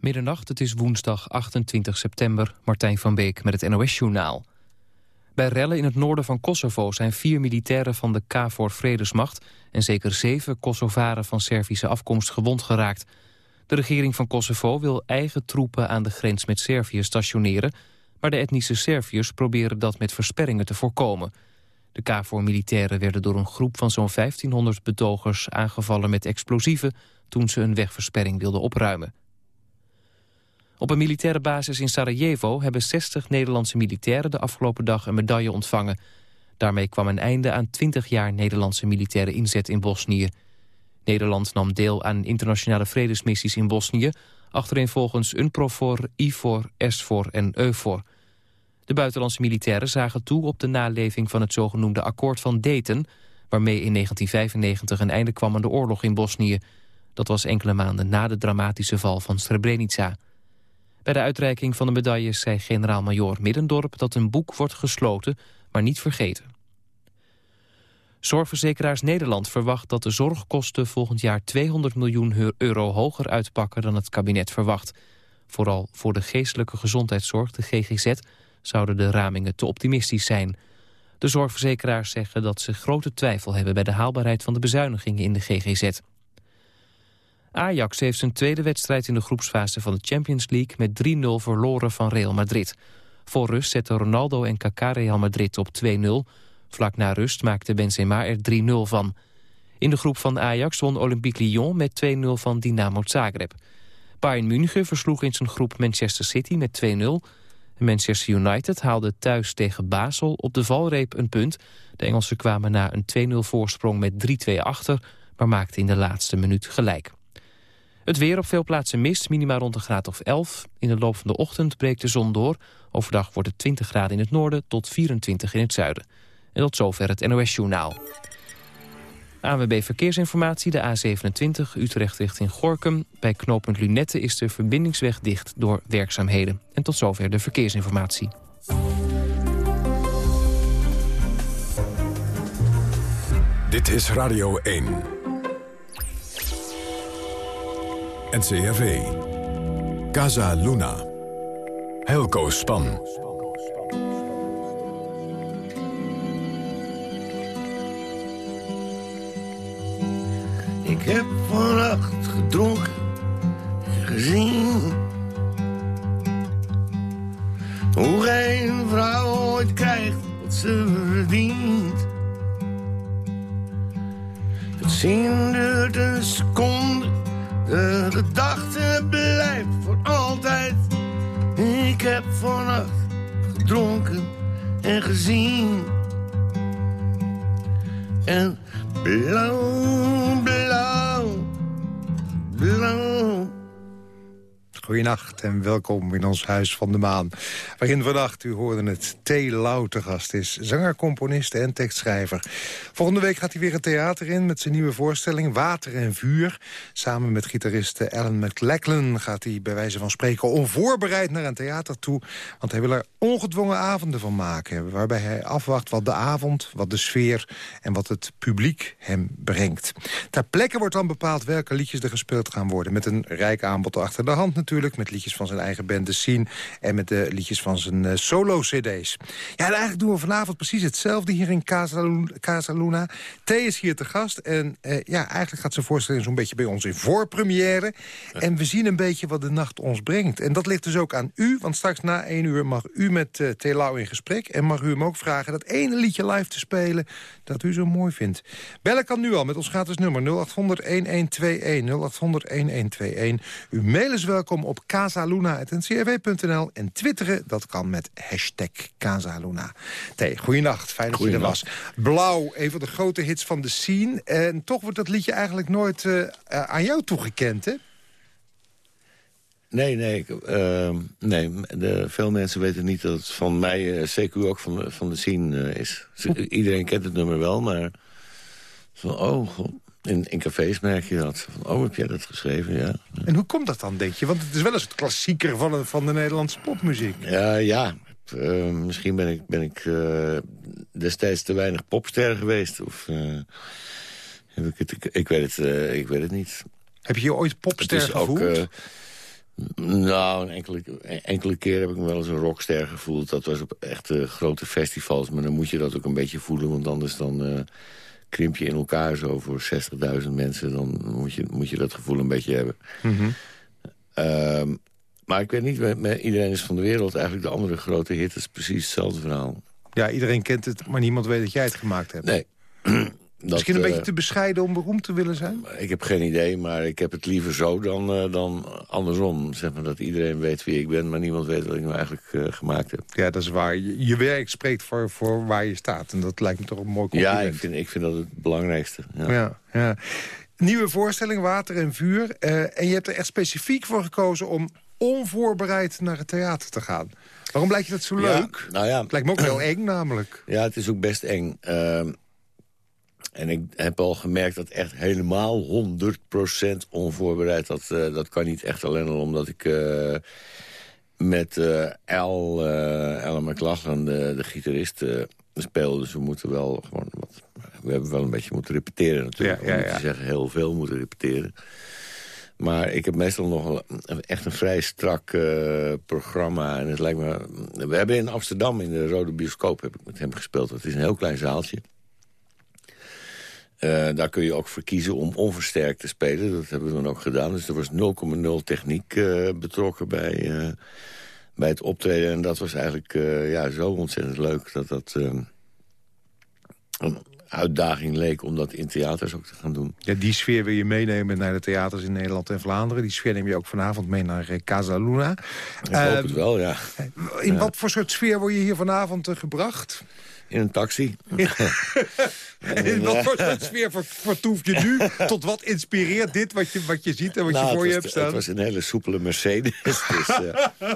Middernacht, het is woensdag 28 september. Martijn van Beek met het NOS-journaal. Bij rellen in het noorden van Kosovo zijn vier militairen van de KFOR Vredesmacht... en zeker zeven Kosovaren van Servische afkomst gewond geraakt. De regering van Kosovo wil eigen troepen aan de grens met Servië stationeren... maar de etnische Serviërs proberen dat met versperringen te voorkomen. De KFOR-militairen werden door een groep van zo'n 1500 betogers aangevallen met explosieven... toen ze een wegversperring wilden opruimen. Op een militaire basis in Sarajevo hebben 60 Nederlandse militairen de afgelopen dag een medaille ontvangen. Daarmee kwam een einde aan 20 jaar Nederlandse militaire inzet in Bosnië. Nederland nam deel aan internationale vredesmissies in Bosnië... volgens UNPROFOR, IFOR, SFOR en EUFOR. De buitenlandse militairen zagen toe op de naleving van het zogenoemde akkoord van Dayton... waarmee in 1995 een einde kwam aan de oorlog in Bosnië. Dat was enkele maanden na de dramatische val van Srebrenica... Bij de uitreiking van de medailles zei generaal-majoor Middendorp... dat een boek wordt gesloten, maar niet vergeten. Zorgverzekeraars Nederland verwacht dat de zorgkosten volgend jaar 200 miljoen euro hoger uitpakken dan het kabinet verwacht. Vooral voor de geestelijke gezondheidszorg, de GGZ, zouden de ramingen te optimistisch zijn. De zorgverzekeraars zeggen dat ze grote twijfel hebben bij de haalbaarheid van de bezuinigingen in de GGZ. Ajax heeft zijn tweede wedstrijd in de groepsfase van de Champions League... met 3-0 verloren van Real Madrid. Voor rust zetten Ronaldo en Kaká Real Madrid op 2-0. Vlak na rust maakte Benzema er 3-0 van. In de groep van Ajax won Olympique Lyon met 2-0 van Dynamo Zagreb. Bayern München versloeg in zijn groep Manchester City met 2-0... Manchester United haalde thuis tegen Basel op de valreep een punt. De Engelsen kwamen na een 2-0 voorsprong met 3-2 achter... maar maakten in de laatste minuut gelijk. Het weer op veel plaatsen mist, minima rond een graad of 11. In de loop van de ochtend breekt de zon door. Overdag wordt het 20 graden in het noorden tot 24 in het zuiden. En tot zover het NOS-journaal. ANWB Verkeersinformatie, de A27, Utrecht richting Gorkum. Bij knooppunt Lunette is de verbindingsweg dicht door werkzaamheden. En tot zover de verkeersinformatie. Dit is Radio 1. NCRV. Casa Luna. Helco Span. Ik heb vannacht gedronken en gezien Hoe geen vrouw ooit krijgt wat ze verdient Het zien duurt een seconde de gedachte blijft voor altijd. Ik heb vannacht gedronken en gezien. En blauw, blauw, blauw Goedenacht en welkom in ons Huis van de Maan. Waarin vannacht, u hoorde het, T. Lau te gast is. Zanger, componist en tekstschrijver. Volgende week gaat hij weer het theater in met zijn nieuwe voorstelling Water en Vuur. Samen met gitariste Alan McLachlan gaat hij bij wijze van spreken onvoorbereid naar een theater toe. Want hij wil er ongedwongen avonden van maken. Waarbij hij afwacht wat de avond, wat de sfeer en wat het publiek hem brengt. Ter plekke wordt dan bepaald welke liedjes er gespeeld gaan worden. Met een rijk aanbod achter de hand natuurlijk met liedjes van zijn eigen band The Scene... en met de liedjes van zijn uh, solo-cd's. Ja, en eigenlijk doen we vanavond precies hetzelfde hier in Casa, Luna. T is hier te gast en uh, ja, eigenlijk gaat zijn voorstelling zo'n beetje bij ons in voorpremière. En we zien een beetje wat de nacht ons brengt. En dat ligt dus ook aan u, want straks na één uur mag u met uh, T. Lau in gesprek... en mag u hem ook vragen dat ene liedje live te spelen dat u zo mooi vindt. Bellen kan nu al met ons gratis nummer 0800-1121. 0800-1121. Uw mail is welkom op casaluna.ncrv.nl. En twitteren, dat kan met hashtag Casaluna. T, goeienacht, fijn dat je er was. Blauw, een van de grote hits van de scene. En toch wordt dat liedje eigenlijk nooit uh, aan jou toegekend, hè? Nee, nee. Uh, nee de, veel mensen weten niet dat het van mij, uh, CQ ook van, de, van de scene uh, is. Iedereen kent het nummer wel, maar... Van, oh, God. In, in cafés merk je dat. Van, oh, heb jij dat geschreven? Ja. En hoe komt dat dan, denk je? Want het is wel eens het klassieker van, van de Nederlandse popmuziek. Ja, ja. Uh, misschien ben ik, ben ik uh, destijds te weinig popster geweest. Of uh, heb ik het... Ik, ik weet het, ik weet het niet. Heb je je ooit popster gevoeld? Ook, Nou, een enkele, enkele keer heb ik me wel eens een rockster gevoeld. Dat was op echte grote festivals. Maar dan moet je dat ook een beetje voelen. Want anders dan krimp je in elkaar zo voor 60.000 mensen. Dan moet je, moet je dat gevoel een beetje hebben. Mhm. Ehm, maar ik weet niet, met, met iedereen is van de wereld eigenlijk de andere grote hit. is precies hetzelfde verhaal. Ja, iedereen kent het, maar niemand weet dat jij het gemaakt hebt. Nee. Dat, Misschien een beetje eh, te bescheiden om beroemd te willen zijn? Ik heb geen idee, maar ik heb het liever zo dan, uh, dan andersom. Zeg maar dat iedereen weet wie ik ben, maar niemand weet wat ik nou eigenlijk uh, gemaakt heb. Ja, dat is waar. Je, je, werk spreekt voor, voor waar je staat. En dat lijkt me toch een mooi compliment. Ja, ik vind, ik vind dat het belangrijkste. Ja. Ja, ja. Nieuwe voorstelling, Water en Vuur. En je hebt er echt specifiek voor gekozen om onvoorbereid naar het theater te gaan. Waarom lijkt je dat zo leuk? nou ja. Het lijkt me ook wel eng namelijk. Ja, het is ook best eng. Uh, en ik heb al gemerkt dat echt helemaal 100% onvoorbereid... Dat, uh, dat kan niet echt alleen al omdat ik uh, met uh, Al, Ellen McLachlan, de, de gitarist, speelde. Dus we moeten wel gewoon wat... We hebben wel een beetje moeten repeteren natuurlijk. Ja, ja, ja. Om niet te zeggen heel veel moeten repeteren. Maar ik heb meestal nog echt een vrij strak uh, programma. En het lijkt me... We hebben in Amsterdam in de Rode Bioscoop heb ik met hem gespeeld. Dat is een heel klein zaaltje. Uh, daar kun je ook voor kiezen om onversterkt te spelen. Dat hebben we dan ook gedaan. Dus er was 0,0 techniek uh, betrokken bij, uh, bij het optreden. En dat was eigenlijk ja, zo ontzettend leuk dat dat een uitdaging leek om dat in theaters ook te gaan doen. Ja, die sfeer wil je meenemen naar de theaters in Nederland en Vlaanderen. Die sfeer neem je ook vanavond mee naar Casa Luna. Ik hoop het wel, ja. In wat voor soort sfeer word je hier vanavond gebracht? In een taxi. In wat voor sfeer vertoef je nu? Tot wat inspireert dit wat je, wat je ziet en wat nou, je voor je hebt staan? Het was een hele soepele Mercedes. dus, uh,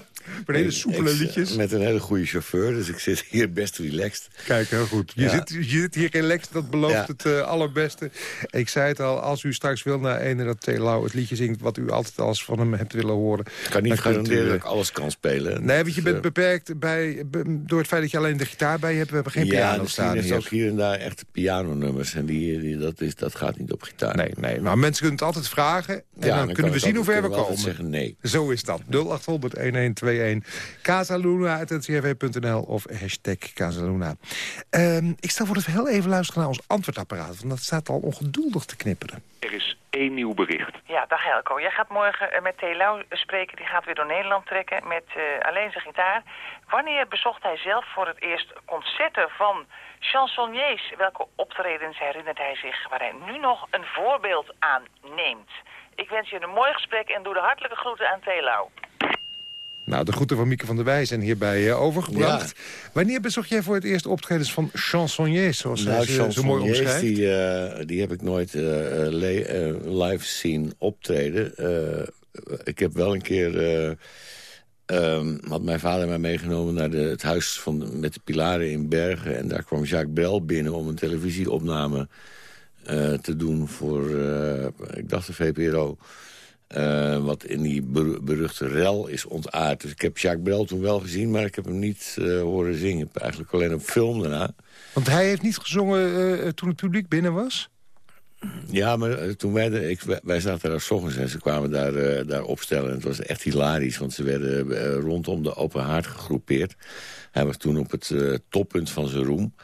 met hele soepele ik, liedjes. Met een hele goede chauffeur, dus ik zit hier best relaxed. Kijk, heel goed. Je, ja. zit, je zit hier relaxed, dat belooft ja. het uh, allerbeste. Ik zei het al, als u straks wil naar ene dat Telau het liedje zingt... wat u altijd als van hem hebt willen horen... Ik kan niet garanderen dat ik alles kan spelen. Nee, want je bent beperkt bij, door het feit dat je alleen de gitaar bij je hebt. We hebben geen ja, piano staan hier. ook hier en daar echte pianonummers. En die, die, dat, is, dat gaat niet op gitaar. Nee, nee, maar mensen kunnen het altijd vragen. En ja, dan, dan kunnen we zien hoe ver we komen. Zeggen nee. Zo is dat. 0800-1121. Casaluna.ncrv.nl of hashtag Casaluna. Um, ik stel voor dat we heel even luisteren naar ons antwoordapparaat. Want dat staat al ongeduldig te knipperen. Er is één nieuw bericht. Ja, dag Helco. Jij gaat morgen met Telau spreken. Die gaat weer door Nederland trekken met uh, alleen zijn gitaar. Wanneer bezocht hij zelf voor het eerst concerten van chansonniers? Welke optredens herinnert hij zich waar hij nu nog een voorbeeld aan neemt? Ik wens je een mooi gesprek en doe de hartelijke groeten aan Telau. Nou, de groeten van Mieke van der Wij zijn hierbij uh, overgebracht. Ja. Wanneer bezocht jij voor het eerst optredens van chansonniers, zoals nou, ze zo mooi omschrijft? Die, uh, die heb ik nooit uh, live zien optreden. ik heb wel een keer... Um, had mijn vader mij meegenomen naar de, het huis van, met de pilaren in Bergen. En daar kwam Jacques Brel binnen om een televisieopname te doen voor, ik dacht de VPRO. Uh, wat in die beruchte rel is ontaard. Dus ik heb Jacques Brel toen wel gezien, maar ik heb hem niet uh, horen zingen. Eigenlijk alleen op film daarna. Want hij heeft niet gezongen uh, toen het publiek binnen was? Ja, maar toen wij, de, ik, wij zaten daar s ochtends en ze kwamen daar, daar opstellen. En het was echt hilarisch, want ze werden rondom de open haard gegroepeerd. Hij was toen op het toppunt van zijn roem.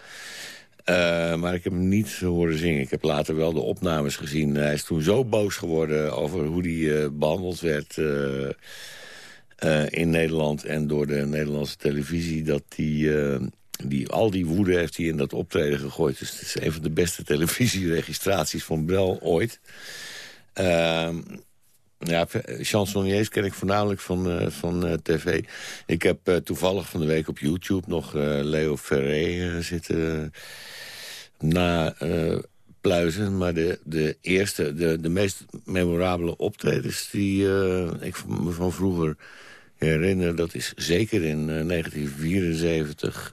Uh, maar ik heb hem niet horen zingen. Ik heb later wel de opnames gezien. Hij is toen zo boos geworden over hoe hij uh, behandeld werd uh, in Nederland... en door de Nederlandse televisie... dat hij die, al die woede heeft hij in dat optreden gegooid. Dus het is een van de beste televisieregistraties van Brel ooit. Ehm, ja, chansonniers ken ik voornamelijk van, van tv. Ik heb toevallig van de week op YouTube nog Leo Ferré zitten na uh, pluizen. Maar de, de eerste, de, de meest memorabele optredens die uh, ik me van vroeger herinner... dat is zeker in uh, 1974.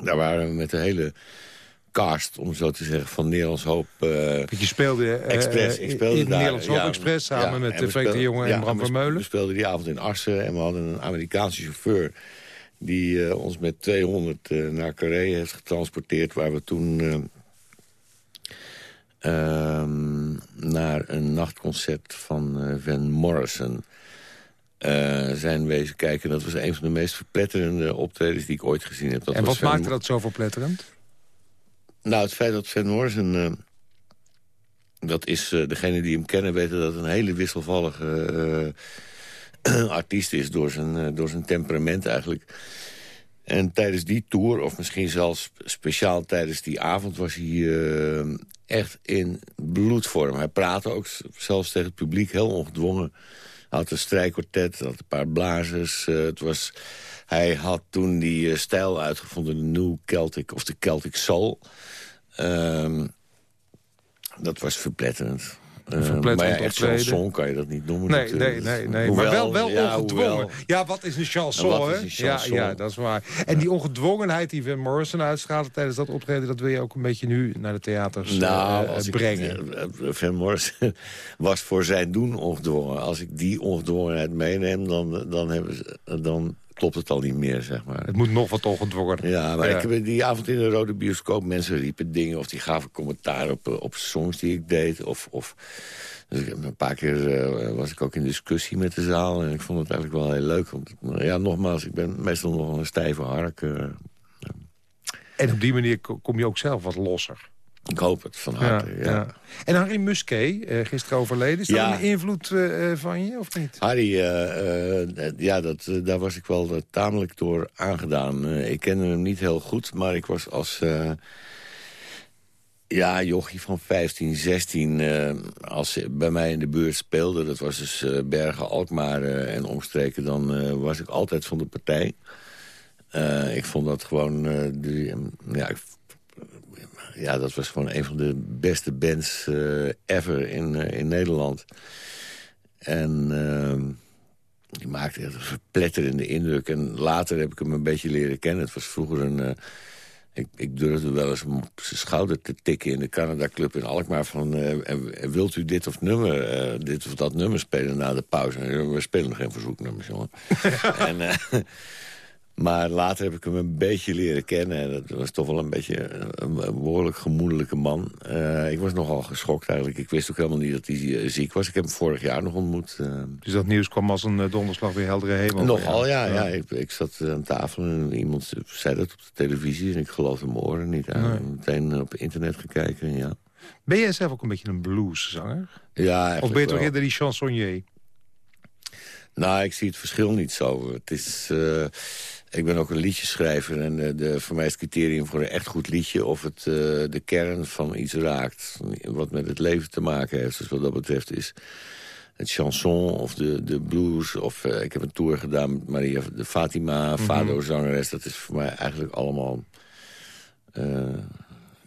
daar waren we met de hele cast, om zo te zeggen, van Nederlands Hoop uh, je speelde, Express. Ik speelde in daar, Nederlands Hoop ja, Express samen ja, met Freek de Jonge en ja, Bram Vermeulen. We speelden die avond in Assen en we hadden een Amerikaanse chauffeur die uh, ons met 200 uh, naar Carré heeft getransporteerd... waar we toen ehm, naar een nachtconcert van Van Morrison zijn wezen kijken. Dat was een van de meest verpletterende optredens die ik ooit gezien heb. Dat en wat maakte dat zo verpletterend? Nou, het feit dat Van Morrison... Dat is, degene die hem kennen weten dat het een hele wisselvallige artiest is... door zijn, door zijn temperament eigenlijk. En tijdens die tour, of misschien zelfs speciaal tijdens die avond... was hij echt in bloedvorm. Hij praatte ook zelfs tegen het publiek heel ongedwongen had een strijkkwartet, had een paar blazers. Uh, het was, hij had toen die stijl uitgevonden, de New Celtic of de Celtic Soul. Uh, dat was verpletterend. Uh, maar ja, echt chanson kan je dat niet noemen. Nee, nee, nee, nee. maar wel, wel ja, ongedwongen. Ja, wat is een chanson, hè? Ja, ja, dat is waar. En die ongedwongenheid die Van Morrison uitstraalde tijdens dat optreden... dat wil je ook een beetje nu naar de theaters nou, uh, brengen. Ik, Van Morrison was voor zijn doen ongedwongen. Als ik die ongedwongenheid meeneem, dan, dan, hebben ze, dan klopt het al niet meer, zeg maar. Het moet nog wat ongedwongen. Ja, maar ik heb die avond in de Rode Bioscoop... mensen riepen dingen of die gaven commentaar op, op songs die ik deed. Of, of dus een paar keer uh, was ik ook in discussie met de zaal. En ik vond het eigenlijk wel heel leuk. Want, ja, nogmaals, ik ben meestal nog een stijve hark. Uh, en op die manier kom je ook zelf wat losser. Ik hoop het van harte, ja. ja. En Harry Musquet, uh, gisteren overleden. Is dat een invloed uh, van je, of niet? Harry, uh, ja, dat, daar was ik wel tamelijk door aangedaan. ik kende hem niet heel goed, maar ik was als... ja, jochie van 15, 16, als ze bij mij in de buurt speelde... dat was dus Bergen, Alkmaar en omstreken... dan was ik altijd van de partij. ik vond dat gewoon... ja, ik ja, dat was gewoon een van de beste bands uh, ever in, uh, in Nederland. En uh, die maakte een verpletterende indruk. En later heb ik hem een beetje leren kennen. Het was vroeger een... Uh, ik, ik, durfde wel eens op zijn schouder te tikken in de Canada Club in Alkmaar. Van, wilt u dit of nummer, dit of dat nummer spelen na de pauze? We spelen nog geen verzoeknummers, jongen. en, maar later heb ik hem een beetje leren kennen. En dat was toch wel een beetje een, behoorlijk gemoedelijke man. Uh, ik was nogal geschokt eigenlijk. Ik wist ook helemaal niet dat hij eh, ziek was. Ik heb hem vorig jaar nog ontmoet. Uh, dus dat nieuws kwam als een donderslag weer heldere hemel? Nogal, ja. ja. Ik, ik, zat aan tafel en iemand zei dat op de televisie. En ik geloofde mijn oren niet. Nee. Meteen op internet gekeken, ja. Ben jij zelf ook een beetje een blueszanger? Ja, Of ben je toch eerder die chansonnier? Nou, ik zie het verschil niet zo. Het is... Ik ben ook een liedjeschrijver en de, de, voor mij is het criterium voor een echt goed liedje... of het uh, de kern van iets raakt, wat met het leven te maken heeft. Dus wat dat betreft is het chanson of de, de blues... of uh, ik heb een tour gedaan met Maria de Fatima, mm -hmm. Fado-zangeres. Dat is voor mij eigenlijk allemaal...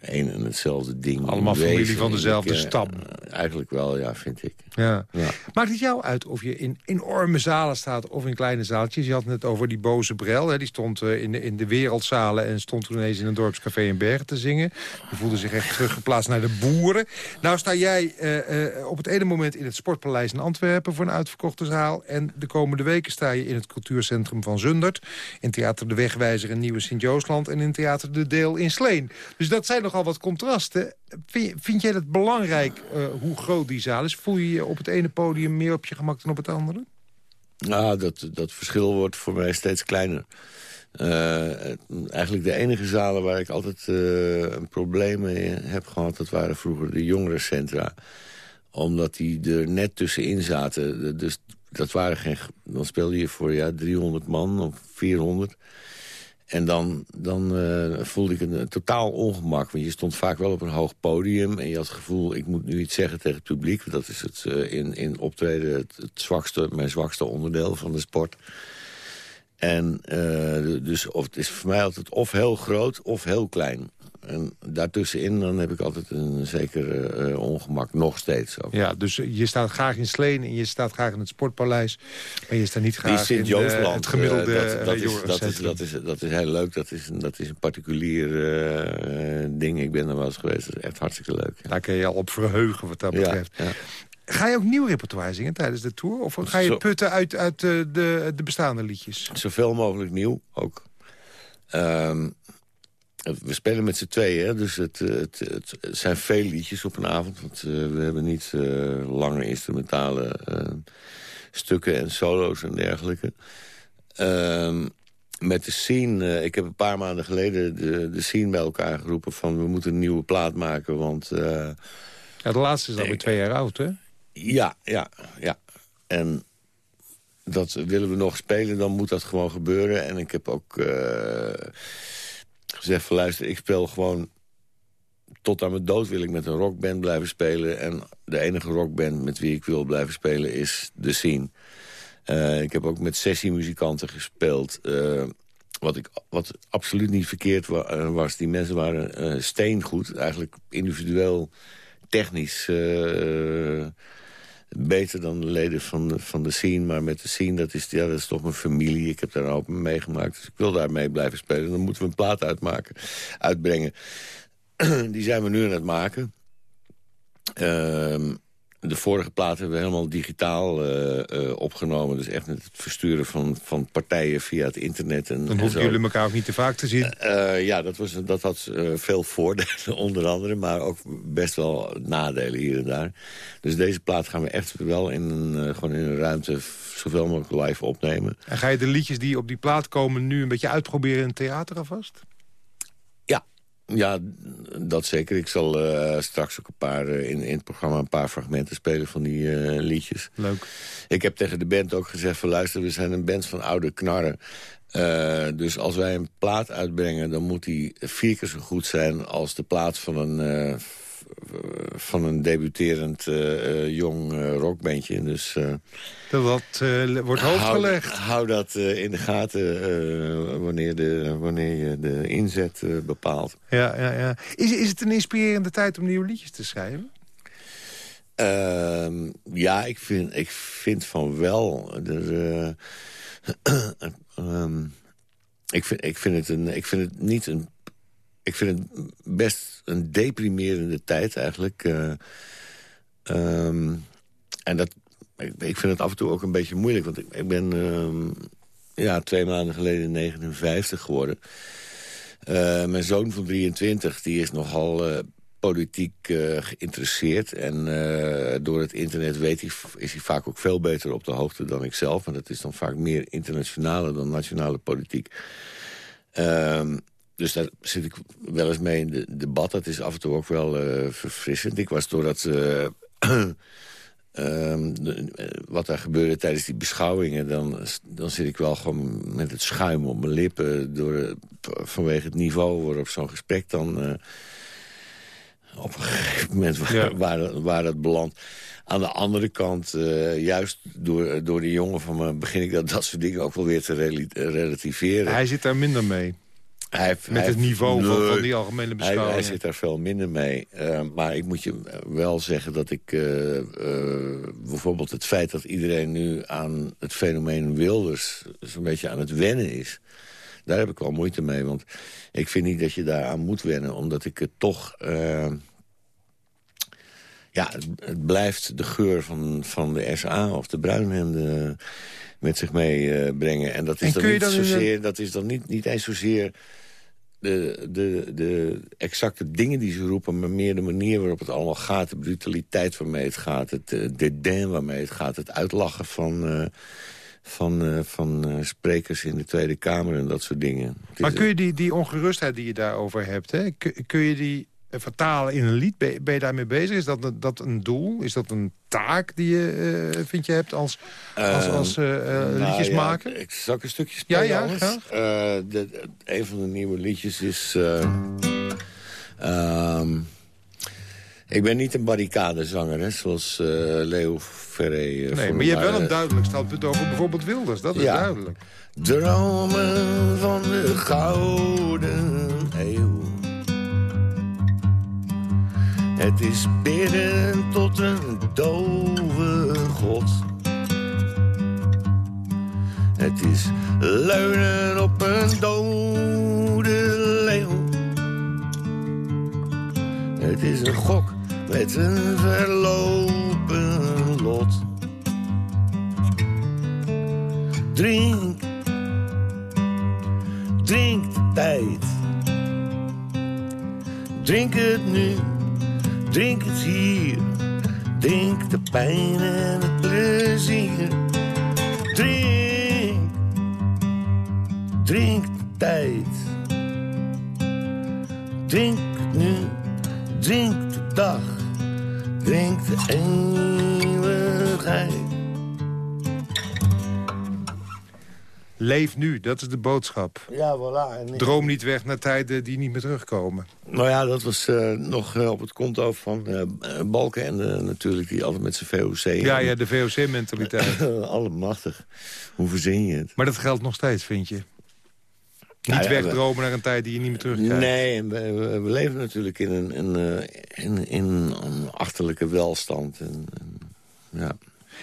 Een en hetzelfde ding. Allemaal familie van dezelfde stam. eigenlijk wel, ja, vind ik. Ja. ja. Maakt het jou uit of je in enorme zalen staat of in kleine zaaltjes? Je had het over die boze Brel. Hè? Die stond uh, in, de, in de wereldzalen en stond toen ineens in een dorpscafé in Bergen te zingen. Die voelde zich echt teruggeplaatst naar de boeren. Nou sta jij uh, uh, op het ene moment in het Sportpaleis in Antwerpen... voor een uitverkochte zaal. En de komende weken sta je in het cultuurcentrum van Zundert. In Theater De Wegwijzer in Nieuwe Sint-Joosland. En in Theater De Deel in Sleen. Dus dat zijn nogal wat contrasten. Vind, vind jij het belangrijk hoe groot die zaal is? Voel je je op het ene podium meer op je gemak dan op het andere? Nou, dat, dat verschil wordt voor mij steeds kleiner. Uh, eigenlijk de enige zalen waar ik altijd uh, een probleem mee heb gehad... dat waren vroeger de jongerencentra. Omdat die er net tussenin zaten. Dus dat waren geen... Dan speelde je voor ja, 300 man of 400... En dan, dan uh, voelde ik een, totaal ongemak. Want je stond vaak wel op een hoog podium. En je had het gevoel, ik moet nu iets zeggen tegen het publiek. Dat is het, uh, in, in optreden het, het, zwakste, mijn zwakste onderdeel van de sport. En uh, dus of, het is voor mij altijd of heel groot of heel klein. En daartussenin dan heb ik altijd een zeker uh, ongemak, nog steeds. Ook. Ja, dus je staat graag in Sleen en je staat graag in het Sportpaleis. Maar je staat niet graag in uh, het gemiddelde uh, dat, is, dat, is, dat, is, dat is heel leuk. Dat is, dat is een particulier ding. Ik ben er wel eens geweest. Dat is echt hartstikke leuk. Ja. Daar kun je al op verheugen wat dat betreft. Ja, ja. Ga je ook nieuw repertoire zingen tijdens de tour? Of ga je putten uit, uit de, de, de bestaande liedjes? Zoveel mogelijk nieuw ook. Um, we spelen met z'n tweeën, dus het, het, het, zijn veel liedjes op een avond. Want we hebben niet lange instrumentale stukken en solo's en dergelijke. Ehm, met de scene, ik heb een paar maanden geleden de, de scene bij elkaar geroepen... van we moeten een nieuwe plaat maken, want... ja, de laatste is alweer twee jaar oud, hè? Ja, ja, ja. En dat willen we nog spelen, dan moet dat gewoon gebeuren. En ik heb ook gezegd van luister, ik speel gewoon... tot aan mijn dood wil ik met een rockband blijven spelen. En de enige rockband met wie ik wil blijven spelen is The Scene. Uh, ik heb ook met sessiemuzikanten gespeeld. Uh, wat, ik, wat absoluut niet verkeerd was. Die mensen waren steengoed. Eigenlijk individueel, technisch beter dan de leden van de, van de scene. Maar met de scene, dat is, ja, dat is toch mijn familie. Ik heb daar ook meegemaakt. Dus ik wil daarmee blijven spelen. Dan moeten we een plaat uitmaken, uitbrengen. Die zijn we nu aan het maken. Ehm de vorige plaat hebben we helemaal digitaal uh, uh, opgenomen. Dus echt met het versturen van, van partijen via het internet. En, Dan hoeven jullie elkaar ook niet te vaak te zien. Uh, ja, dat, was, dat had veel voordelen onder andere. Maar ook best wel nadelen hier en daar. Dus deze plaat gaan we echt wel in een, gewoon in een ruimte zoveel mogelijk live opnemen. En ga je de liedjes die op die plaat komen nu een beetje uitproberen in het theater alvast? Ja, dat zeker. Ik zal uh, straks ook een paar, uh, in, in het programma een paar fragmenten spelen van die uh, liedjes. Leuk. Ik heb tegen de band ook gezegd van luister, we zijn een band van oude knarren. dus als wij een plaat uitbrengen, dan moet die vier keer zo goed zijn als de plaat van een van een debuterend uh, jong uh, rockbandje. Dus, wat wordt hoofdgelegd. Hou, hou dat in de gaten wanneer, de, wanneer je de inzet bepaalt. Ja, ja, ja. Is, is het een inspirerende tijd om nieuwe liedjes te schrijven? Ehm, ja, ik vind, ik vind van wel. Um, ik, vind, ik, vind het een, ik vind het niet een ik vind het best een deprimerende tijd eigenlijk. Uh, um, en dat, ik, ik, vind het af en toe ook een beetje moeilijk. Want ik, ben um, ja, twee maanden geleden 59 geworden. Uh, mijn zoon van 23 die is nogal uh, politiek geïnteresseerd. En door het internet weet hij, is hij vaak ook veel beter op de hoogte dan ik zelf. En dat is dan vaak meer internationale dan nationale politiek. Um, dus daar zit ik wel eens mee in de debat. Dat is af en toe ook wel uh, verfrissend. Ik was doordat... Uh, um, wat er gebeurde tijdens die beschouwingen... Dan, dan zit ik wel gewoon met het schuim op mijn lippen... Door, vanwege het niveau waarop zo'n gesprek dan... Uh, op een gegeven moment waar, waar, waar dat belandt. Aan de andere kant, uh, juist door, door de jongen van me... begin ik dat, dat soort dingen ook wel weer te relativeren. Hij zit daar minder mee. Hij Met het niveau van, van, die algemene beschouwing. Hij, hij, zit daar veel minder mee. Uh, maar ik moet je wel zeggen dat ik... Uh, uh, bijvoorbeeld het feit dat iedereen nu aan het fenomeen Wilders... zo'n beetje aan het wennen is... daar heb ik wel moeite mee. Want ik vind niet dat je daaraan moet wennen. Omdat ik het toch... ja, het, het, blijft de geur van, van de SA of de bruinhemden met zich meebrengen. en dat is en dan, niet zozeer... Dat is dan niet, niet eens zozeer de, de, de exacte dingen die ze roepen... maar meer de manier waarop het allemaal gaat. De brutaliteit waarmee het gaat. Het uh, dédain waarmee het gaat. Het uitlachen van, uh, van, uh, van sprekers in de Tweede Kamer en dat soort dingen. Maar kun je die, die ongerustheid die je daarover hebt... Hè, kun je die vertalen in een lied? Ben, ben je daarmee bezig? Is dat, dat een doel? Is dat een taak die je, uh, vind je hebt als, als, ehm, als uh, nou, liedjes ja, maken? Ik zal een stukje spelen. Ja, ja, graag. De, een van de nieuwe liedjes is... Um, ik ben niet een barricadezanger, hè, zoals Leo Ferré. nee, maar je hebt wel een duidelijk standpunt over bijvoorbeeld Wilders. Dat is ja. duidelijk. Dromen van de gouden eeuw het is bidden tot een dove god. Het is leunen op een dode leeuw. Het is een gok met een verlopen lot. Drink, drink de tijd Drink het nu, drink het hier. Drink de pijn en het plezier. Drink, drink de tijd. Drink het nu, drink de dag. Drink de eeuwigheid. Leef nu, dat is de boodschap. Ja, voilà. En Droom niet weg naar tijden die niet meer terugkomen. Nou ja, dat was uh, nog uh, op het konto van uh, Balken en natuurlijk, die altijd met zijn VOC... Ja, ja, de VOC-mentaliteit. Allemachtig. Hoe verzin je het? Maar dat geldt nog steeds, vind je? Niet nou ja, wegdromen we... naar een tijd die je niet meer terugkrijgt. Nee, we, we, we, leven natuurlijk in een, in, in, in een achterlijke welstand. En, en, ja...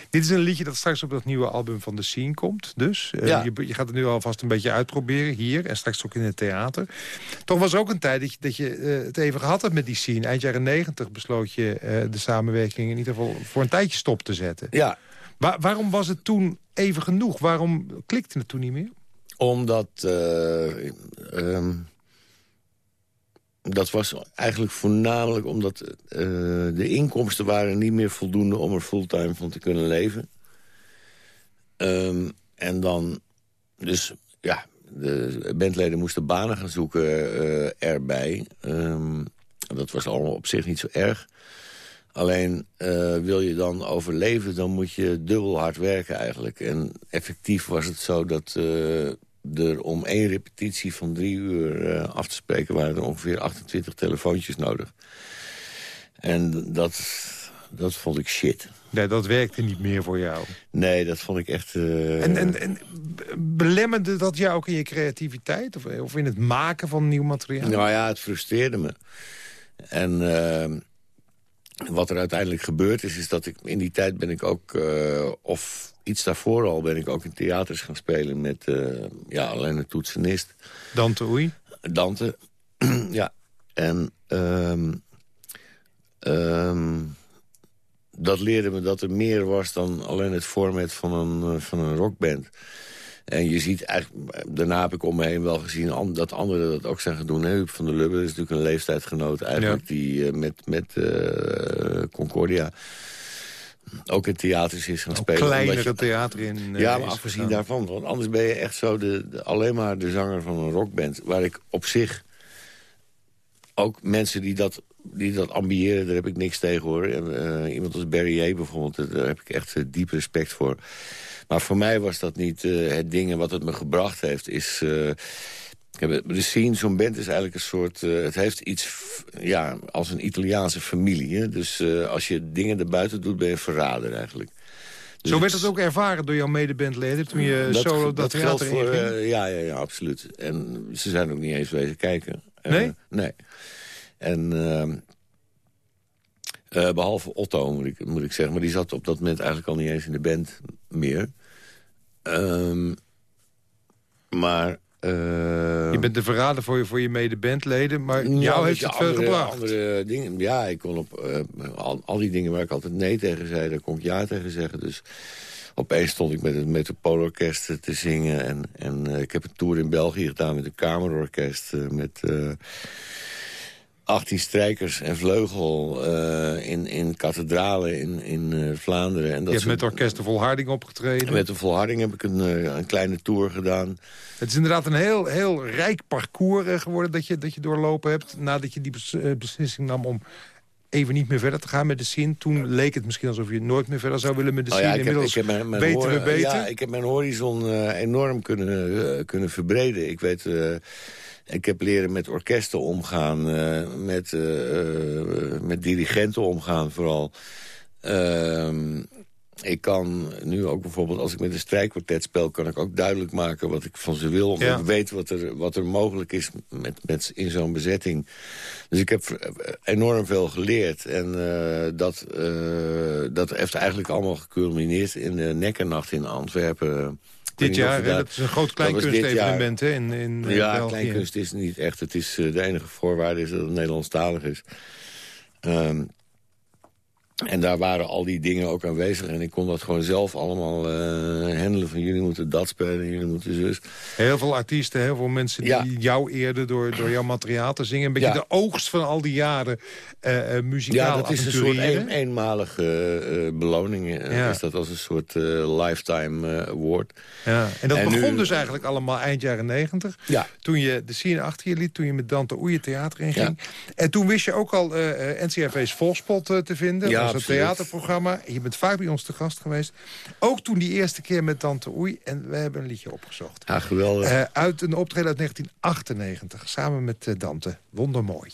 Dit is een liedje dat straks op dat nieuwe album van The Scene komt. Dus uh, ja. je, je, gaat het nu alvast een beetje uitproberen hier. En straks ook in het theater. Toch was er ook een tijd dat je, dat je uh, het even gehad hebt met die Scene. Eind jaren negentig besloot je uh, de samenwerking in ieder geval voor een tijdje stop te zetten. Ja. Wa waarom was het toen even genoeg? Waarom klikte het toen niet meer? Omdat... Um dat was eigenlijk voornamelijk omdat uh, de inkomsten waren niet meer voldoende... om er fulltime van te kunnen leven. Um, en dan, dus ja, de bandleden moesten banen gaan zoeken uh, erbij. Um, dat was allemaal op zich niet zo erg. Alleen uh, wil je dan overleven, dan moet je dubbel hard werken eigenlijk. En effectief was het zo dat er om één repetitie van drie uur uh, af te spreken... waren er ongeveer 28 telefoontjes nodig. En dat, dat vond ik shit. Nee, dat werkte niet meer voor jou. Nee, dat vond ik echt... Uh... En, en, en belemmerde dat jou ook in je creativiteit? Of, of in het maken van nieuw materiaal? Nou ja, het frustreerde me. En... Uh, wat er uiteindelijk gebeurd is, is dat ik in die tijd ben ik ook... Uh, of iets daarvoor al ben ik ook in theaters gaan spelen met uh, ja, alleen een toetsenist. Dante Oei? Dante, ja. En um, um, dat leerde me dat er meer was dan alleen het format van een, uh, van een rockband. En je ziet eigenlijk, daarna heb ik om me heen wel gezien dat anderen dat ook zijn gaan doen. Huub van der Lubbe is natuurlijk een leeftijdgenoot eigenlijk ja. die met, met uh, Concordia ook in theaters is gaan ook spelen. kleinere je, theater in uh, Ja, maar afgezien gegaan. daarvan. Want anders ben je echt zo de, de, alleen maar de zanger van een rockband. Waar ik op zich ook mensen die dat, die dat ambiëren, daar heb ik niks tegen hoor. Uh, iemand als Barry A bijvoorbeeld, daar heb ik echt uh, diep respect voor. Maar voor mij was dat niet het ding. En wat het me gebracht heeft, is... De scene, zo'n band is eigenlijk een soort... Uh, het heeft iets ja, als een Italiaanse familie. Hè? Dus als je dingen erbuiten doet, ben je verrader eigenlijk. Dus Zo werd het ook ervaren door jouw medebandleden toen je dat, solo dat, dat theater voor, ja, ja, ja, absoluut. En ze zijn ook niet eens wezen kijken. Nee? nee. En... Ehm, behalve Otto, moet ik, moet ik zeggen. Maar die zat op dat moment eigenlijk al niet eens in de band meer. Um, maar... Uh, je bent de verrader voor je, voor je medebandleden, maar jou heeft het andere, veel gebracht. Andere dingen, ja, ik kon op uh, al, al, die dingen waar ik altijd nee tegen zei, daar kon ik ja tegen zeggen. Dus opeens stond ik met het Metropoolorkest te zingen. En, en uh, ik heb een tour in België gedaan met een kamerorkest. met 18 strijkers en vleugel uh, in, in kathedralen in, in uh, Vlaanderen. En dat Je hebt met orkest de Volharding opgetreden. Met de Volharding heb ik een, uh, een kleine tour gedaan. Het is inderdaad een heel, heel rijk parcours geworden dat je, dat je doorlopen hebt... nadat je die beslissing nam om even niet meer verder te gaan met de scene. Toen leek het misschien alsof je nooit meer verder zou willen met de scene. Oh ja, Inmiddels heb mijn, mijn weten we beter. Ja, ik heb mijn horizon enorm kunnen, kunnen verbreden. Ik weet... Ik heb leren met orkesten omgaan, uh, met, uh, met dirigenten omgaan vooral. Uh, ik kan nu ook bijvoorbeeld, als ik met een strijkkwartet speel... kan ik ook duidelijk maken wat ik van ze wil. Omdat ja. ik weet wat er, wat er mogelijk is met, met, in zo'n bezetting. Dus ik heb enorm veel geleerd. En uh, dat, dat heeft eigenlijk allemaal geculmineerd in de Nekkernacht in Antwerpen... Dit jaar, dat, dat, is een groot kleinkunstevenement in, in Ja, België. kleinkunst is niet echt. Het is, uh, de enige voorwaarde is dat het Nederlandstalig is. Um, En daar waren al die dingen ook aanwezig. En ik kon dat gewoon zelf allemaal uh, handelen. Van jullie moeten dat spelen, jullie moeten zus. Heel veel artiesten, heel veel mensen die jou eerden door, door jouw materiaal te zingen. Een beetje de oogst van al die jaren uh, uh, muzikaal Ja, dat is een soort eenmalige beloning. Is dat als een soort lifetime award. Ja. En dat begon dus eigenlijk allemaal eind jaren negentig. Ja. Toen je de scene achter je liet, toen je met Dante Oeje theater inging. Ja. En toen wist je ook al NCRV's Volspot te vinden. Was een theaterprogramma. Je bent vaak bij ons te gast geweest. Ook toen die eerste keer met Tante Oei. En we hebben een liedje opgezocht. Ja, geweldig. Uh, uit een optreden uit 1998. Samen met uh, Dante. Wondermooi.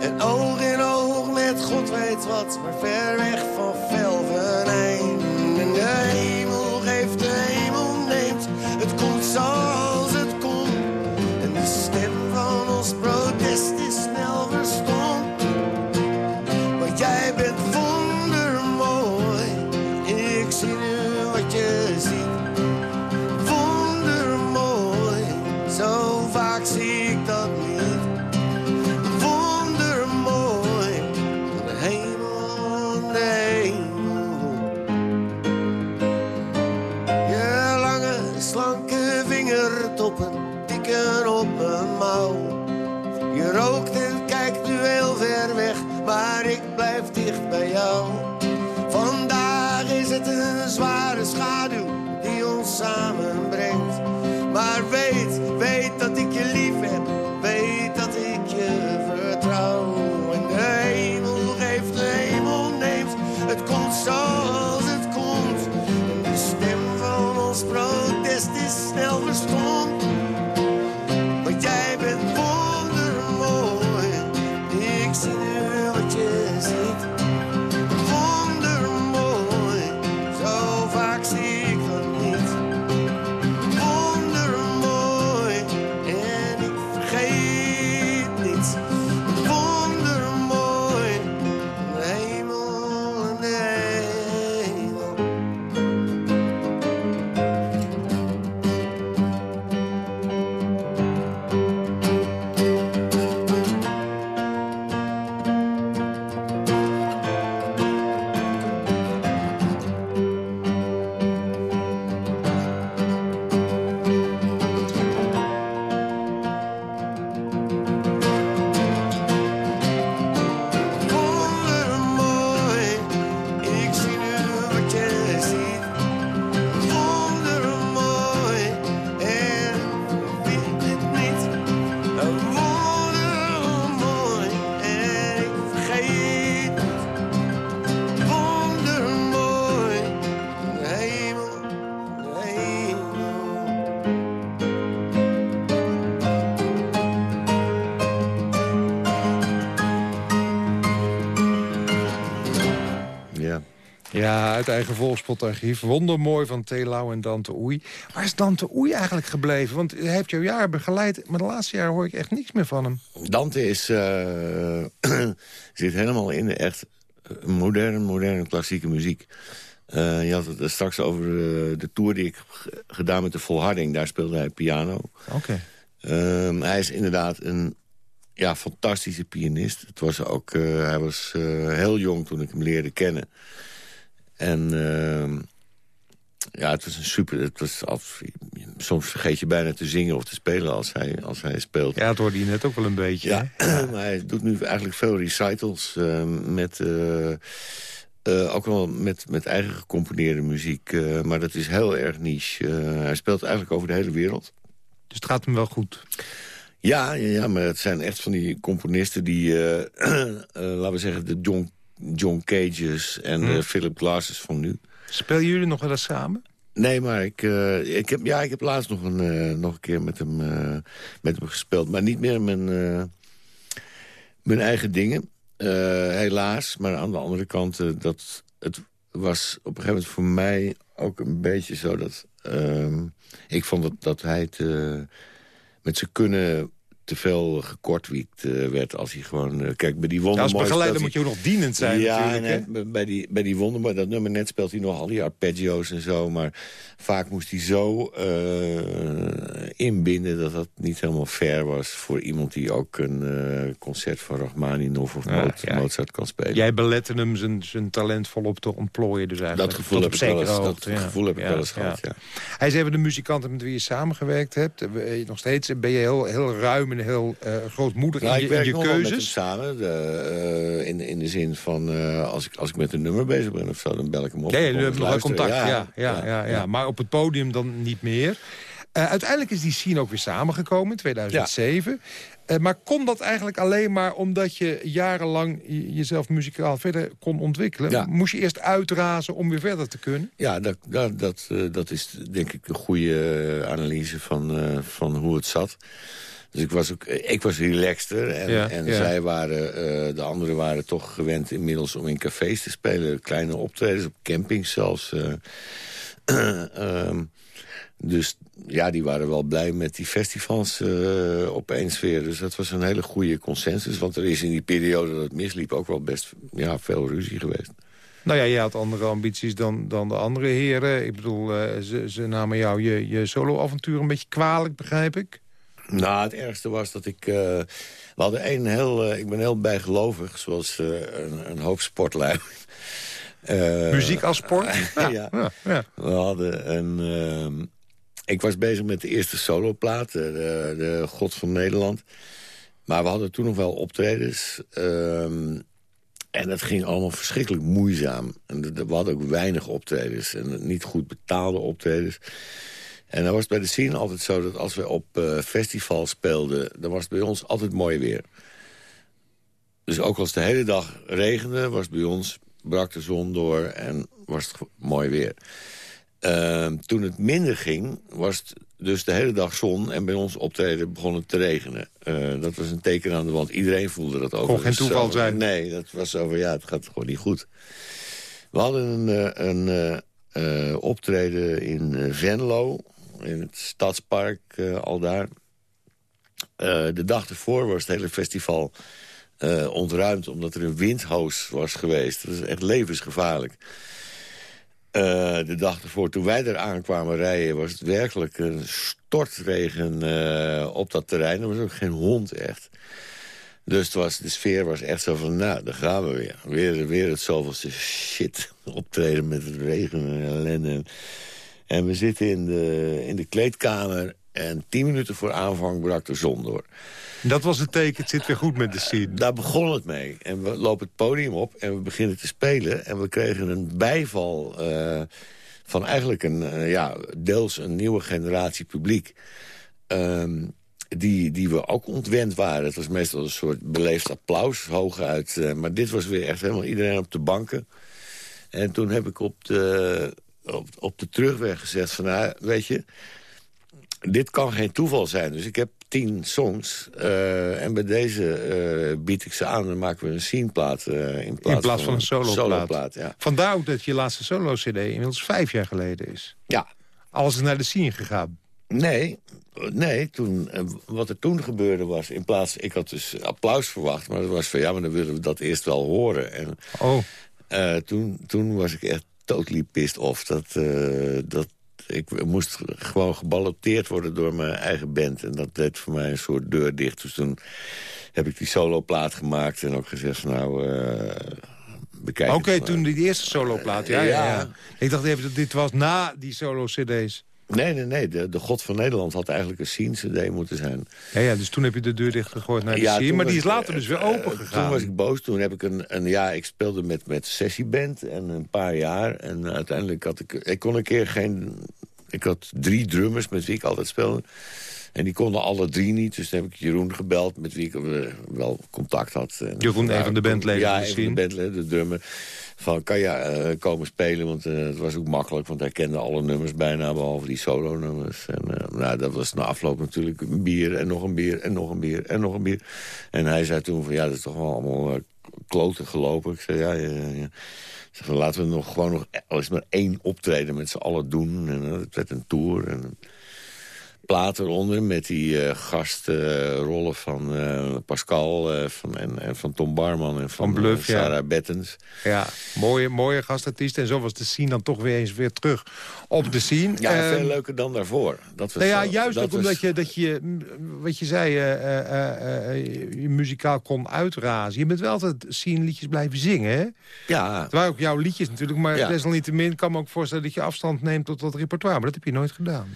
Ja, uit eigen volkspotarchief. Wondermooi van Telau en Dante Oei. Waar is Dante Oei eigenlijk gebleven? Want hij heeft jouw jaar begeleid, maar de laatste jaar hoor ik echt niks meer van hem. Dante is, uh, zit helemaal in de echt moderne, moderne klassieke muziek. Uh, je had het straks over de, de tour die ik gedaan met de Volharding. Daar speelde hij piano. Oké. Ehm, hij is inderdaad een ja, fantastische pianist. Het was ook, uh, hij was heel jong toen ik hem leerde kennen. En uh, ja, het was een super... Het was af, soms vergeet je bijna te zingen of te spelen als hij, als hij speelt. Ja, het hoorde je net ook wel een beetje. Ja, maar hij doet nu eigenlijk veel recitals uh, met... Uh, uh, ook wel met, met eigen gecomponeerde muziek. maar dat is heel erg niche. hij speelt eigenlijk over de hele wereld. Dus het gaat hem wel goed. Ja, ja, ja, maar het zijn echt van die componisten die, laten we zeggen, de John, John Cages en Hm. Philip Glasses van nu. Spelen jullie nog wel eens samen? Nee, maar ik, uh, ik, heb, ja, ik heb laatst nog een, uh, nog een keer met hem, met hem gespeeld. Maar niet meer mijn, mijn eigen dingen, helaas. Maar aan de andere kant, dat, het was op een gegeven moment voor mij ook een beetje zo dat... ehm, ik vond dat, dat hij het met zijn kunnen te veel gekortwiekt uh, werd als hij gewoon... Uh, kijk, bij die wondermooi... Ja, als begeleider moet je ook nog dienend zijn ja, natuurlijk. Bij die, bij die wondermooi, dat nummer net speelt hij nog al die arpeggios en zo. Maar vaak moest hij zo uh, inbinden dat dat niet helemaal fair was... voor iemand die ook een concert van Rachmaninoff of Mozart, ja. Mozart kan spelen. Jij belette hem zijn, zijn talent volop te ontplooien dus eigenlijk. Dat gevoel, heb ik, wel eens, dat gevoel heb ik wel eens gehad, ja. Hij is even de muzikanten met wie je samengewerkt hebt. Nog steeds ben je heel, heel ruim heel uh, grootmoedig nou, in je, ik werk in je keuzes. met samen. De, uh, in, in de zin van, uh, als, ik, als ik met een nummer bezig ben of zo, dan bel ik hem op. Ja, jullie hebben nog contact. Ja ja ja, ja, ja, Maar op het podium dan niet meer. Uiteindelijk is die scene ook weer samengekomen in 2007. Uh, maar kon dat eigenlijk alleen maar omdat je jarenlang jezelf muzikaal verder kon ontwikkelen? Moest je eerst uitrazen om weer verder te kunnen? Ja, dat, dat, dat, dat is denk ik een goede analyse van, van hoe het zat. Dus ik was, ook, ik was relaxter en, Ja, en ja. zij waren, uh, de anderen waren toch gewend inmiddels om in cafés te spelen. Kleine optredens, op campings zelfs. um, dus ja, die waren wel blij met die festivals uh, opeens weer. Dus dat was een hele goede consensus. Want er is in die periode dat het misliep ook wel best ja, veel ruzie geweest. Nou ja, je had andere ambities dan, dan de andere heren. Ik bedoel, uh, ze, ze namen jou je, je solo-avontuur een beetje kwalijk, begrijp ik? Nou, het ergste was dat ik... Uh, we hadden een heel... Uh, ik ben heel bijgelovig, zoals uh, een, een, hoop sportlui. Muziek als sport? ja. ja. We hadden een... ehm, ik was bezig met de eerste soloplaat, de, de God van Nederland. Maar we hadden toen nog wel optredens. Um, en dat ging allemaal verschrikkelijk moeizaam. En we hadden ook weinig optredens. En niet goed betaalde optredens. En dan was het bij de scene altijd zo dat als we op uh, festivals speelden... dan was het bij ons altijd mooi weer. Dus ook als de hele dag regende, was het bij ons... brak de zon door en was het mooi weer. Uh, toen het minder ging, was het dus de hele dag zon... en bij ons optreden begon het te regenen. Uh, dat was een teken aan de wand. Iedereen voelde dat over. Kon geen toeval zijn. Nee, dat was van, ja, het gaat gewoon niet goed. We hadden een, een uh, optreden in Venlo in het stadspark, uh, al daar. Uh, de dag ervoor was het hele festival uh, ontruimd... omdat er een windhoos was geweest. Dat is echt levensgevaarlijk. de dag ervoor, toen wij er aankwamen rijden... was het werkelijk een stortregen op dat terrein. Er was ook geen hond echt. Dus de sfeer was echt zo van, nou, daar gaan we weer. Weer, weer het zoveelste shit optreden met het regen en ellende. En we zitten in de, in de kleedkamer en tien minuten voor aanvang brak de zon door. Dat was het teken, het zit weer goed met de scene. Daar begon het mee. En we lopen het podium op en we beginnen te spelen. En we kregen een bijval uh, van eigenlijk een, uh, ja, deels een nieuwe generatie publiek. Um, die, die we ook ontwend waren. Het was meestal een soort beleefd applaus, hooguit. Uh, maar dit was weer echt helemaal iedereen op de banken. En toen heb ik op de op, op de terugweg gezegd van, nou, weet je... dit kan geen toeval zijn. Dus ik heb tien songs. Uh, en bij deze uh, bied ik ze aan en maken we een sceneplaat. Uh, in, plaats in plaats van, van een soloplaat. Solo ja. Vandaar ook dat je laatste solo-cd inmiddels vijf jaar geleden is. Ja. Alles is naar de scene gegaan. Nee, nee toen, wat er toen gebeurde was... in plaats, ik had dus applaus verwacht... maar dat was van, ja, maar dan willen we dat eerst wel horen. En, oh. toen, toen was ik echt totally pissed off. Dat, uh, dat, ik moest gewoon geballoteerd worden door mijn eigen band. En dat deed voor mij een soort deur dicht. Dus toen heb ik die soloplaat gemaakt en ook gezegd van nou... Uh, Oké, okay, toen die eerste soloplaat, ja, uh, ja, ja. Ik dacht even dat dit was na die solo-cd's. Nee, nee, nee. De, de God van Nederland had eigenlijk een scene-cd moeten zijn. Ja, ja, dus toen heb je de deur dichtgegooid naar de ja, scene. Maar die is later dus weer open gegaan. Toen was ik boos. Toen heb ik een... een ja, ik speelde met, met sessieband en een paar jaar. En uiteindelijk had ik... Ik kon een keer geen... Ik had drie drummers met wie ik altijd speelde. En die konden alle drie niet, dus toen heb ik Jeroen gebeld... met wie ik eh, wel contact had. Jeroen, een van de bandleden Ja, een van de bandleden, de drummer. Van, kan je uh, komen spelen? Want uh, het was ook makkelijk, want hij kende alle nummers bijna... behalve die solo-nummers. En uh, nou, dat was na afloop natuurlijk een bier en nog een bier en nog een bier en nog een bier. En hij zei toen van, ja, dat is toch wel allemaal kloten gelopen. Ik zei, ja, ja, ja. Van, laten we nog gewoon nog eens maar één optreden met z'n allen doen. En het werd een tour en plaat eronder met die uh, gastrollen van uh, Pascal uh, van, en, en, van Tom Barman en van, van Bluff, Sarah ja. Bettens. Ja, mooie, mooie gastartiesten. En zo was de scene dan toch weer eens weer terug op de scene. Ja, veel leuker dan daarvoor. Dat was nou ja, juist dat ook was... omdat je, dat je, wat je zei, je muzikaal kon uitrazen. Je bent wel altijd scene liedjes blijven zingen, hè? Ja. Het waren ook jouw liedjes natuurlijk, maar Ja. desalniettemin kan me ook voorstellen dat je afstand neemt tot dat repertoire. Maar dat heb je nooit gedaan.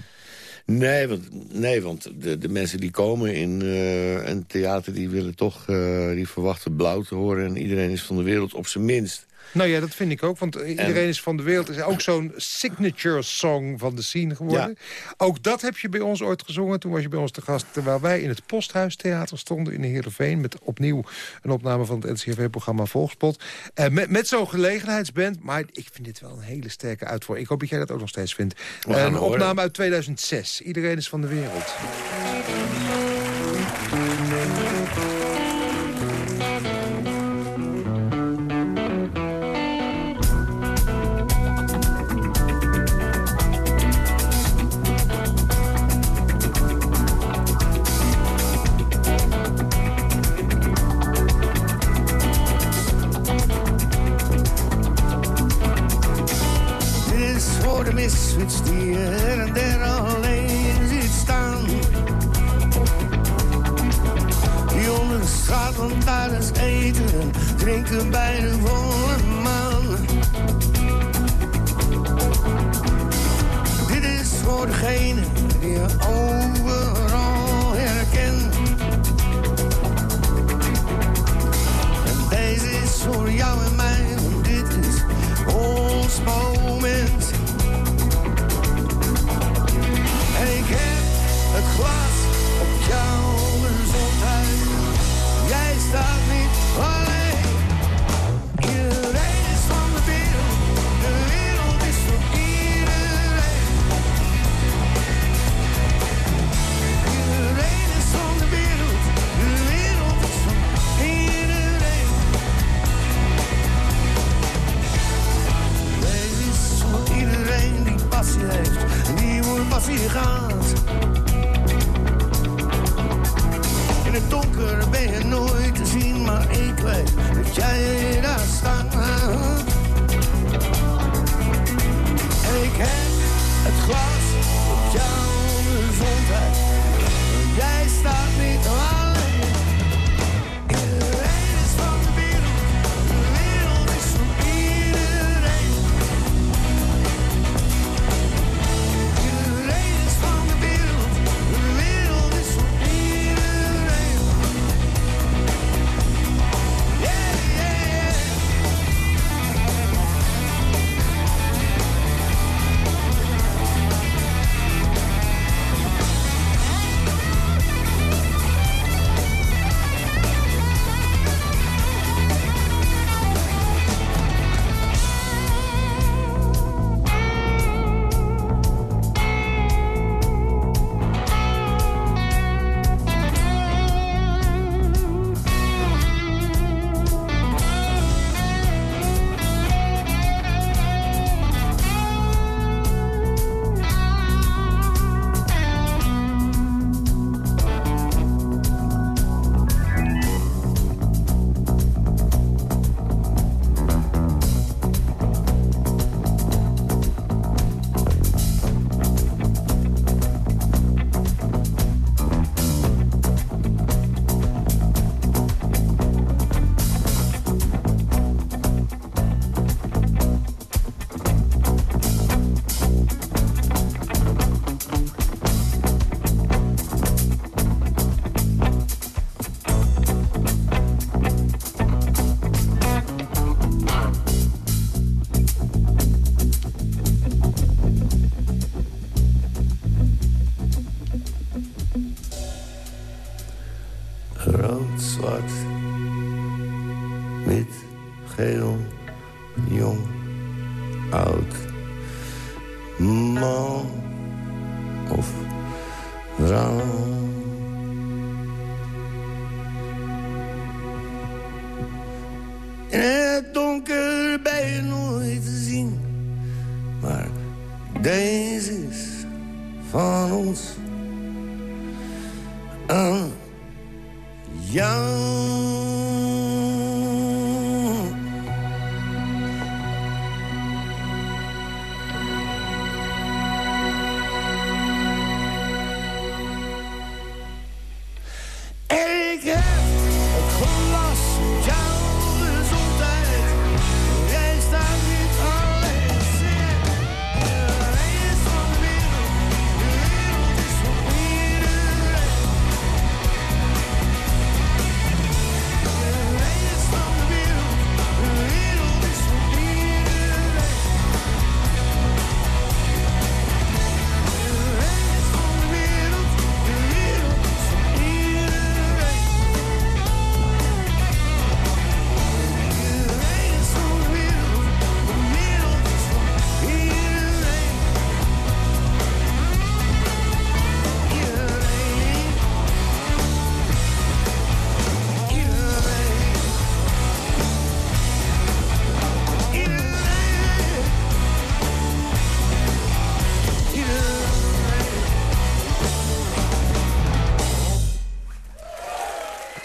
Nee, want, nee, want de, de mensen die komen in eh, een theater... die willen toch, eh, die verwachten blauw te horen... en iedereen is van de wereld op zijn minst. Nou ja, dat vind ik ook. Want iedereen is van de wereld. is ook zo'n signature song van de scene geworden. Ook dat heb je bij ons ooit gezongen. Toen was je bij ons te gast. Terwijl wij in het Posthuistheater stonden in de Heerenveen. Met opnieuw een opname van het NCRV-programma Volgspot. Uh, met met zo'n gelegenheidsband. Maar ik vind dit wel een hele sterke uitvoering. Ik hoop dat jij dat ook nog steeds vindt. Gaan een horen. opname uit 2006. Iedereen is van de wereld. Bij de volle maan. Dit is voor degene die je overal herkent. En deze is voor jou en mij, want dit is ons moment.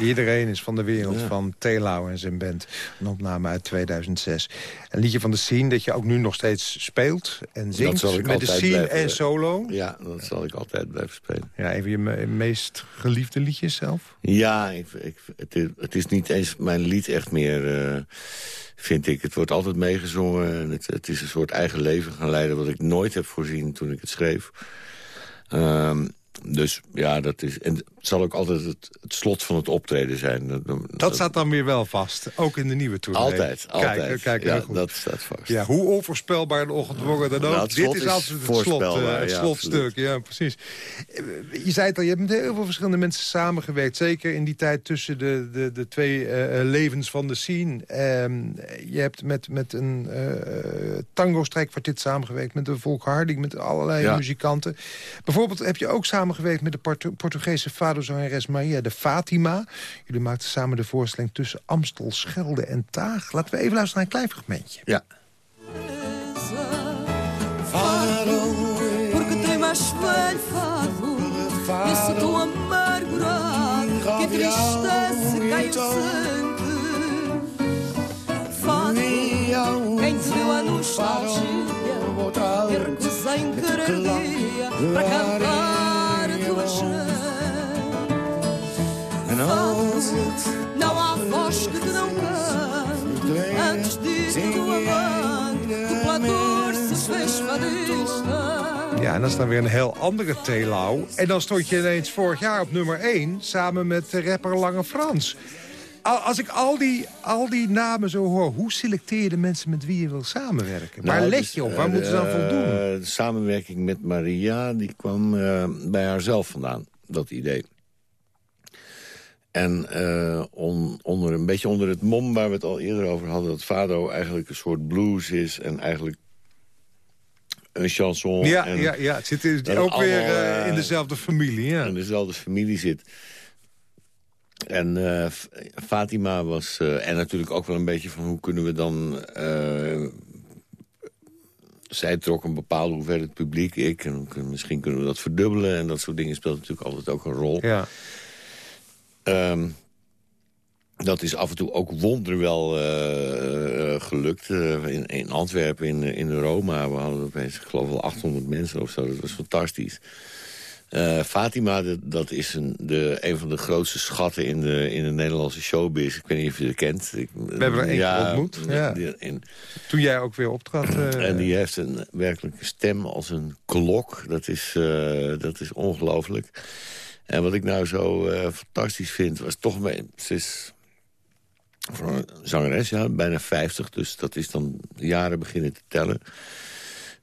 Iedereen is van de wereld van Telau en zijn band. Een opname uit 2006. Een liedje van de scene dat je ook nu nog steeds speelt en zingt. zal ik met de scene blijven, en eh, solo. Ja, dat zal ik altijd blijven spelen. Ja, even je me- meest geliefde liedjes zelf. Ja, ik, ik, het, is, het is niet eens mijn lied echt meer, eh, vind ik. Het wordt altijd meegezongen. En het, het is een soort eigen leven gaan leiden... wat ik nooit heb voorzien toen ik het schreef. Ehm, dus ja, dat is... En het zal ook altijd het, het slot van het optreden zijn. Dat, Dat staat dan weer wel vast, ook in de nieuwe tour. Altijd, altijd. Kijk, ja, goed. dat staat vast. Ja, hoe onvoorspelbaar en ongedwongen dan ook. Nou, Dit is absoluut het, slot, eh, het ja, slotstuk. Ja, precies. Eh, Je zei het al, je hebt met heel veel verschillende mensen samengewerkt. Zeker in die tijd tussen de, de, de twee eh, levens van de scene. Ehm, je hebt met, met een eh tango-strijkkwartet samengewerkt. Met de Volk Harding, met allerlei Ja. muzikanten. Bijvoorbeeld heb je ook samengewerkt met de Portu- Portugese fado-zangeres Maria de Fatima. Jullie maakten samen de voorstelling tussen Amstel, Schelde en Taag. Laten we even luisteren naar een klein fragmentje. Ja. Fado Esse tão Não há voz que te não cante Antes disso tu amante Que pela dor se fez fadista Ja, en dat is dan weer een heel andere Telau. En dan stond je ineens vorig jaar op nummer 1... samen met de rapper Lange Frans. Al- Als ik al die, al die namen zo hoor... hoe selecteer je de mensen met wie je wil samenwerken? Waar Nou, let je op? eh, Waar moeten ze aan de- voldoen? De samenwerking met Maria die kwam eh, bij haarzelf vandaan, dat idee. En eh, on- onder, een beetje onder het mom waar we het al eerder over hadden... dat Fado eigenlijk een soort blues is en eigenlijk een chanson. ja, en, ja, ja, het zit in- ook weer allemaal, eh, eh, in dezelfde familie. Ja. in dezelfde familie zit. En eh, Fatima was... eh, en natuurlijk ook wel een beetje van hoe kunnen we dan... eh, zij trok een bepaalde hoeveelheid publiek, ik. En misschien kunnen we dat verdubbelen. En dat soort dingen speelt natuurlijk altijd ook een rol. Ja. Ehm, dat is af en toe ook wonderwel eh, eh, gelukt. Eh, in, in Antwerpen, in, in Roma, we hadden opeens, ik geloof wel 800 mensen of zo. Dat was fantastisch. Fatima, dat, dat is een, de, een van de grootste schatten in de, in de Nederlandse showbiz. Ik weet niet of je ze kent. Ik, We hebben er één ontmoet, ja. in- Toen jij ook weer optrad. en die heeft een werkelijke stem als een klok. Dat is, dat is ongelooflijk. En wat ik nou zo eh, fantastisch vind, was toch... Ze is voor een zangeres, ja, bijna 50. Dus dat is dan jaren beginnen te tellen.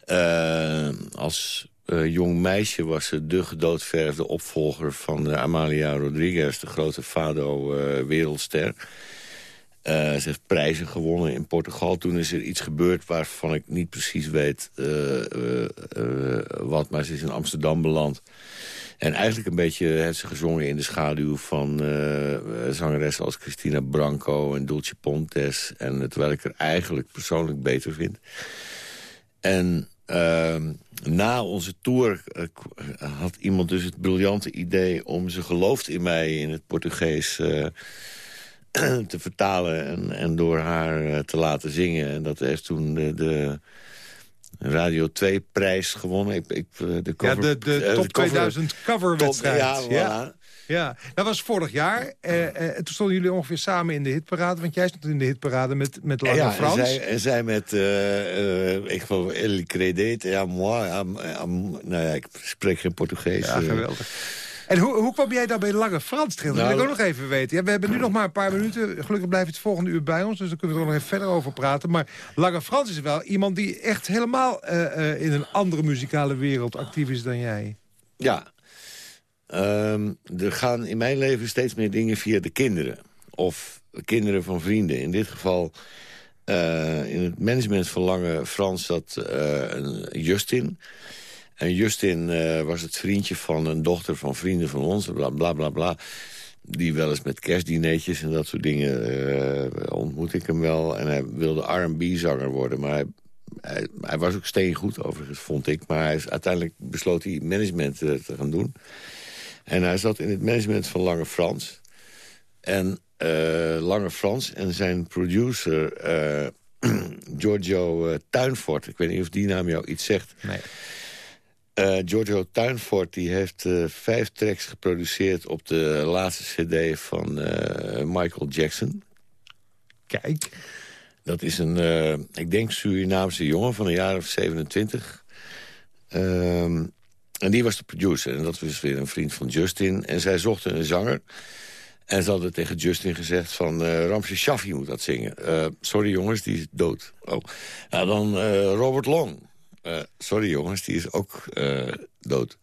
Eh, als eh, jong meisje was ze de gedoodverfde opvolger van Amalia Rodriguez... de grote fado-wereldster. Ze heeft prijzen gewonnen in Portugal. Toen is er iets gebeurd waarvan ik niet precies weet wat. Maar ze is in Amsterdam beland. En eigenlijk een beetje heeft ze gezongen in de schaduw van eh, zangeressen als Christina Branco en Dulce Pontes. En terwijl ik er eigenlijk persoonlijk beter vind. En ehm, na onze tour eh, had iemand dus het briljante idee... om ze gelooft in mij in het Portugees eh, te vertalen... En, en door haar te laten zingen. En dat heeft toen de Radio 2-prijs gewonnen. Ik, ik, eh, Ja, cover, de, de eh, top cover- 2000 coverwedstrijd. Top- ja, voilà. Ja, dat was vorig jaar. Eh, eh, toen stonden jullie ongeveer samen in de hitparade. Want jij stond in de hitparade met, met Lange ja, Frans. En zij, en zij met, eh, eh, ik geloof, El Credete, ja, moi, am- am- nou ja, ik spreek geen Portugees. Ja, eh. geweldig. En hoe, hoe kwam jij dan bij Lange Frans terecht? Dat wil ik Nou- ook nog even weten. Ja, we hebben nu nog maar een paar minuten. Gelukkig blijft het volgende uur bij ons. Dus daar kunnen we er nog even verder over praten. Maar Lange Frans is wel iemand die echt helemaal eh, eh, in een andere muzikale wereld actief is dan jij. Ja. Ehm, er gaan in mijn leven steeds meer dingen via de kinderen. Of kinderen van vrienden. In dit geval eh, in het management van Lange Frans zat een Justin. En Justin eh, was het vriendje van een dochter van vrienden van ons. Bla bla bla bla. Die wel eens met kerstdineetjes en dat soort dingen eh, ontmoet ik hem wel. En hij wilde R&B-zanger worden, maar hij, hij, was ook steengoed overigens, vond ik. Maar hij is, uiteindelijk besloot hij management eh, te gaan doen. En hij zat in het management van Lange Frans. En Lange Frans en zijn producer Giorgio Tuinfort... ik weet niet of die naam jou iets zegt... Nee. Eh, Giorgio Tuinfort die heeft eh, vijf tracks geproduceerd... op de laatste cd van eh, Michael Jackson. Kijk. Dat is een, ik denk, Surinaamse jongen van een jaar of 27. Ehm, en die was de producer. En dat was weer een vriend van Justin. En zij zochten een zanger. En ze hadden tegen Justin gezegd van... eh Ramses Shaffi moet dat zingen. Sorry jongens, die is dood. Oh. Nou, dan Robert Long. Eh, sorry jongens, die is ook eh, dood.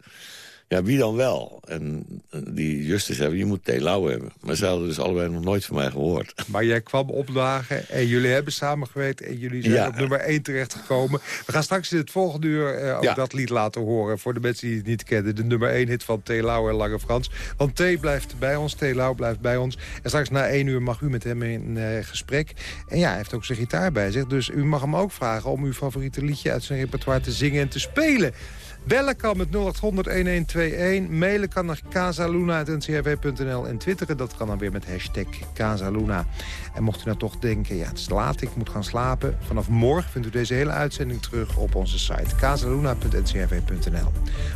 Ja, wie dan wel? En eh, die Justus hebben, je moet Telau hebben. Maar ze hadden dus allebei nog nooit van mij gehoord. Maar jij kwam opdagen en jullie hebben samengewerkt... en jullie zijn Ja. op nummer 1 terechtgekomen. We gaan straks in het volgende uur eh, ook Ja. dat lied laten horen... voor de mensen die het niet kennen. De nummer 1 hit van T. Lau en Lange Frans. Want T blijft bij ons, T. Lau blijft bij ons. En straks na 1 uur mag u met hem in eh, gesprek. En ja, hij heeft ook zijn gitaar bij zich. Dus u mag hem ook vragen om uw favoriete liedje... uit zijn repertoire te zingen en te spelen. Bellen kan met 0800-1121. Mailen kan naar casaluna.ncrv.nl. En twitteren, dat kan dan weer met hashtag Casaluna. En mocht u nou toch denken, ja, het is laat, ik moet gaan slapen. Vanaf morgen vindt u deze hele uitzending terug op onze site. casaluna.ncrv.nl.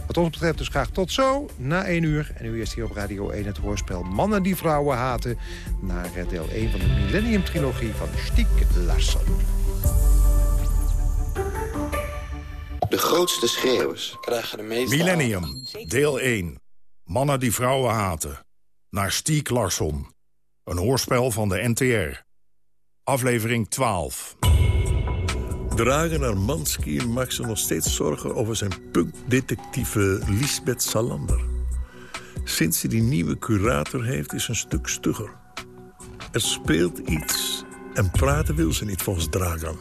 Wat ons betreft dus graag tot zo, na 1 uur. En u eerst hier op Radio 1 het hoorspel Mannen die vrouwen haten. Naar deel 1 van de Millennium Trilogie van Stiek Larsson. De grootste schreeuwers krijgen de meeste... Millennium, deel 1. Mannen die vrouwen haten. Naar Stiek Larsson. Een hoorspel van de NTR. Aflevering 12. Dragen Armanski maakt zich nog steeds zorgen over zijn punkdetectieve Lisbeth Salander. Sinds hij die nieuwe curator heeft, is ze een stuk stugger. Er speelt iets en praten wil ze niet volgens Dragan.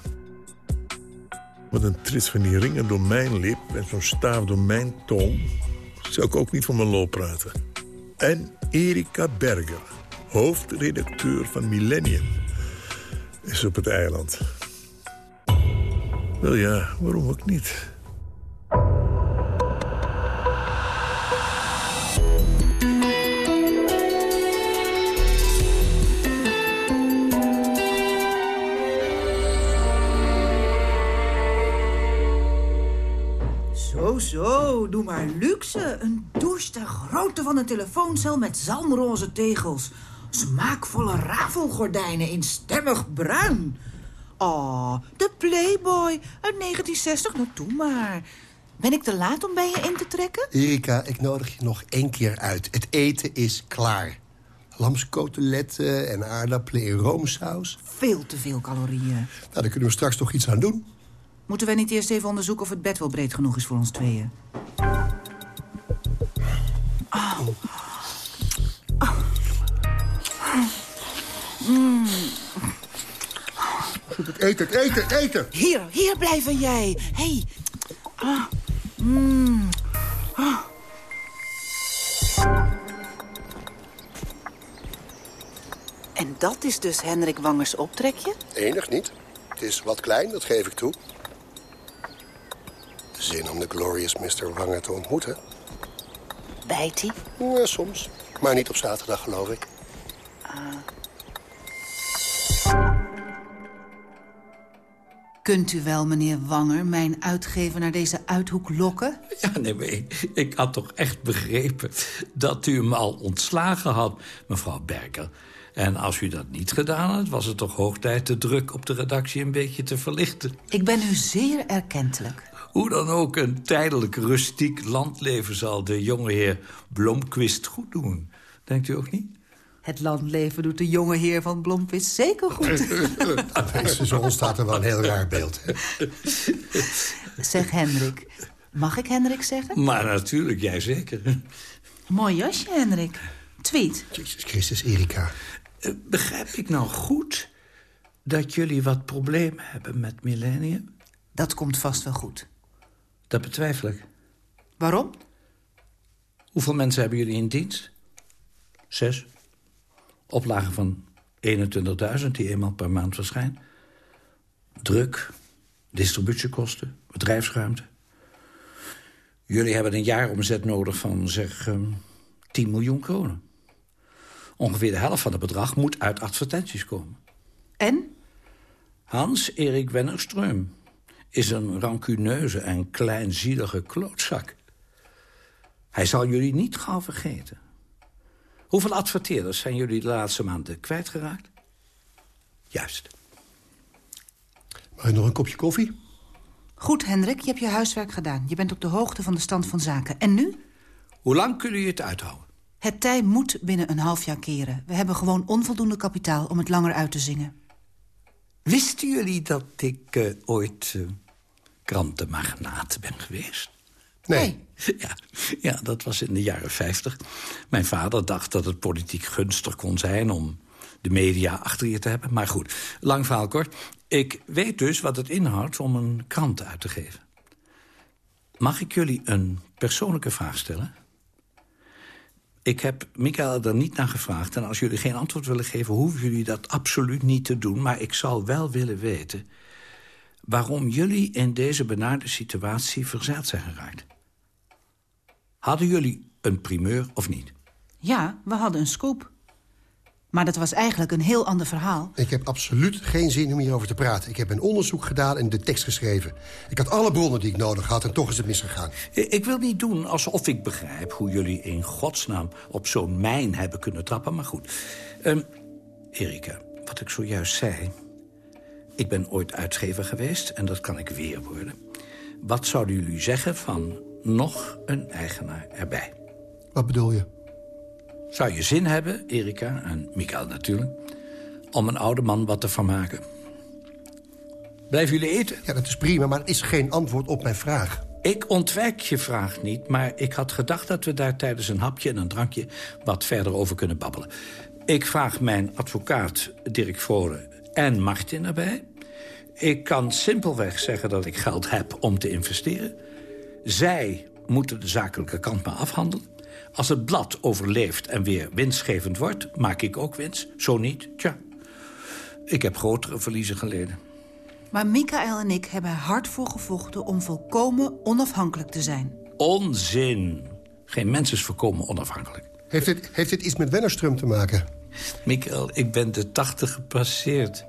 Met een trits van die ringen door mijn lip en zo'n staaf door mijn tong... zou ik ook niet van mijn lol praten. En Erika Berger, hoofdredacteur van Millennium, is op het eiland. Wel ja, waarom ook niet? Zo, doe maar luxe. Een douche ter grootte van een telefooncel met zalmroze tegels. Smaakvolle rafelgordijnen in stemmig bruin. Oh, de Playboy uit 1960. Nou, toe maar. Ben ik te laat om bij je in te trekken? Erika, ik nodig je nog één keer uit. Het eten is klaar. Lamskoteletten en aardappelen in roomsaus. Veel te veel calorieën. Nou, daar kunnen we straks toch iets aan doen. Moeten we niet eerst even onderzoeken of het bed wel breed genoeg is voor ons tweeën? Oh. Oh. Mm. Het eten, het eten, het eten. Hier, hier blijven jij. Hey. Ah. Mm. Ah. En dat is dus Hendrik Wangers optrekje? Enig niet. Het is wat klein, dat geef ik toe. Zin om de glorious Mr. Wanger te ontmoeten? Bijt hij? Ja, soms. Maar niet op zaterdag, geloof ik. Kunt u wel, meneer Wanger, mijn uitgever naar deze uithoek lokken? Ja, nee, maar ik, ik had toch echt begrepen dat u hem al ontslagen had, mevrouw Berker. En als u dat niet gedaan had, was het toch hoog tijd de druk op de redactie een beetje te verlichten. Ik ben u zeer erkentelijk. Hoe dan ook, een tijdelijk rustiek landleven zal de jonge heer Blomquist goed doen. Denkt u ook niet? Het landleven doet de jonge heer van Blomqvist zeker goed. Zo ontstaat er wel een heel raar beeld. hè? zeg Hendrik. Mag ik Hendrik zeggen? Maar natuurlijk, jij zeker. Mooi jasje, Hendrik. Tweet. Jezus Christus, Erika. Eh, Begrijp ik nou goed dat jullie wat problemen hebben met Millennium? Dat komt vast wel goed. Dat betwijfel ik. Waarom? Hoeveel mensen hebben jullie in dienst? Zes. Oplagen van 21.000 die eenmaal per maand verschijnt. Druk, distributiekosten, bedrijfsruimte. Jullie hebben een jaaromzet nodig van, zeg, ehm, 10 miljoen kronen. Ongeveer de helft van het bedrag moet uit advertenties komen. En? Hans-Erik Wennerström is een rancuneuze en kleinzielige klootzak. Hij zal jullie niet gauw vergeten. Hoeveel adverteerders zijn jullie de laatste maanden kwijtgeraakt? Juist. Mag ik nog een kopje koffie? Goed, Hendrik, je hebt je huiswerk gedaan. Je bent op de hoogte van de stand van zaken. En nu? Hoe lang kunnen jullie het uithouden? Het tij moet binnen een half jaar keren. We hebben gewoon onvoldoende kapitaal om het langer uit te zingen. Wisten jullie dat ik eh, ooit eh, krantenmagnaat ben geweest? Nee. Ja, ja, dat was in de jaren 50. Mijn vader dacht dat het politiek gunstig kon zijn... om de media achter je te hebben. Maar goed, lang verhaal kort. Ik weet dus wat het inhoudt om een krant uit te geven. Mag ik jullie een persoonlijke vraag stellen? Ik heb Michael er niet naar gevraagd... en als jullie geen antwoord willen geven... hoeven jullie dat absoluut niet te doen. Maar ik zou wel willen weten... waarom jullie in deze benarde situatie verzeild zijn geraakt. Hadden jullie een primeur of niet? Ja, we hadden een scoop. Maar dat was eigenlijk een heel ander verhaal. Ik heb absoluut geen zin om hierover te praten. Ik heb een onderzoek gedaan en de tekst geschreven. Ik had alle bronnen die ik nodig had en toch is het misgegaan. Ik wil niet doen alsof ik begrijp hoe jullie in godsnaam op zo'n mijn hebben kunnen trappen, maar goed. Ehm Erika, wat ik zojuist zei... ik ben ooit uitgever geweest en dat kan ik weer worden. Wat zouden jullie zeggen van nog een eigenaar erbij? Wat bedoel je? Zou je zin hebben, Erika en Mikael natuurlijk... om een oude man wat te vermaken? Blijven jullie eten? Ja, dat is prima, maar het is geen antwoord op mijn vraag. Ik ontwijk je vraag niet, maar ik had gedacht dat we daar tijdens een hapje en een drankje wat verder over kunnen babbelen. Ik vraag mijn advocaat Dirk Vrolen en Martin erbij. Ik kan simpelweg zeggen dat ik geld heb om te investeren. Zij moeten de zakelijke kant maar afhandelen. Als het blad overleeft en weer winstgevend wordt, maak ik ook winst. Zo niet, tja. Ik heb grotere verliezen geleden. Maar Michael en ik hebben er hard voor gevochten om volkomen onafhankelijk te zijn. Onzin. Geen mens is volkomen onafhankelijk. Heeft dit, heeft dit iets met Wennerström te maken? Michael, ik ben de tachtig gepasseerd.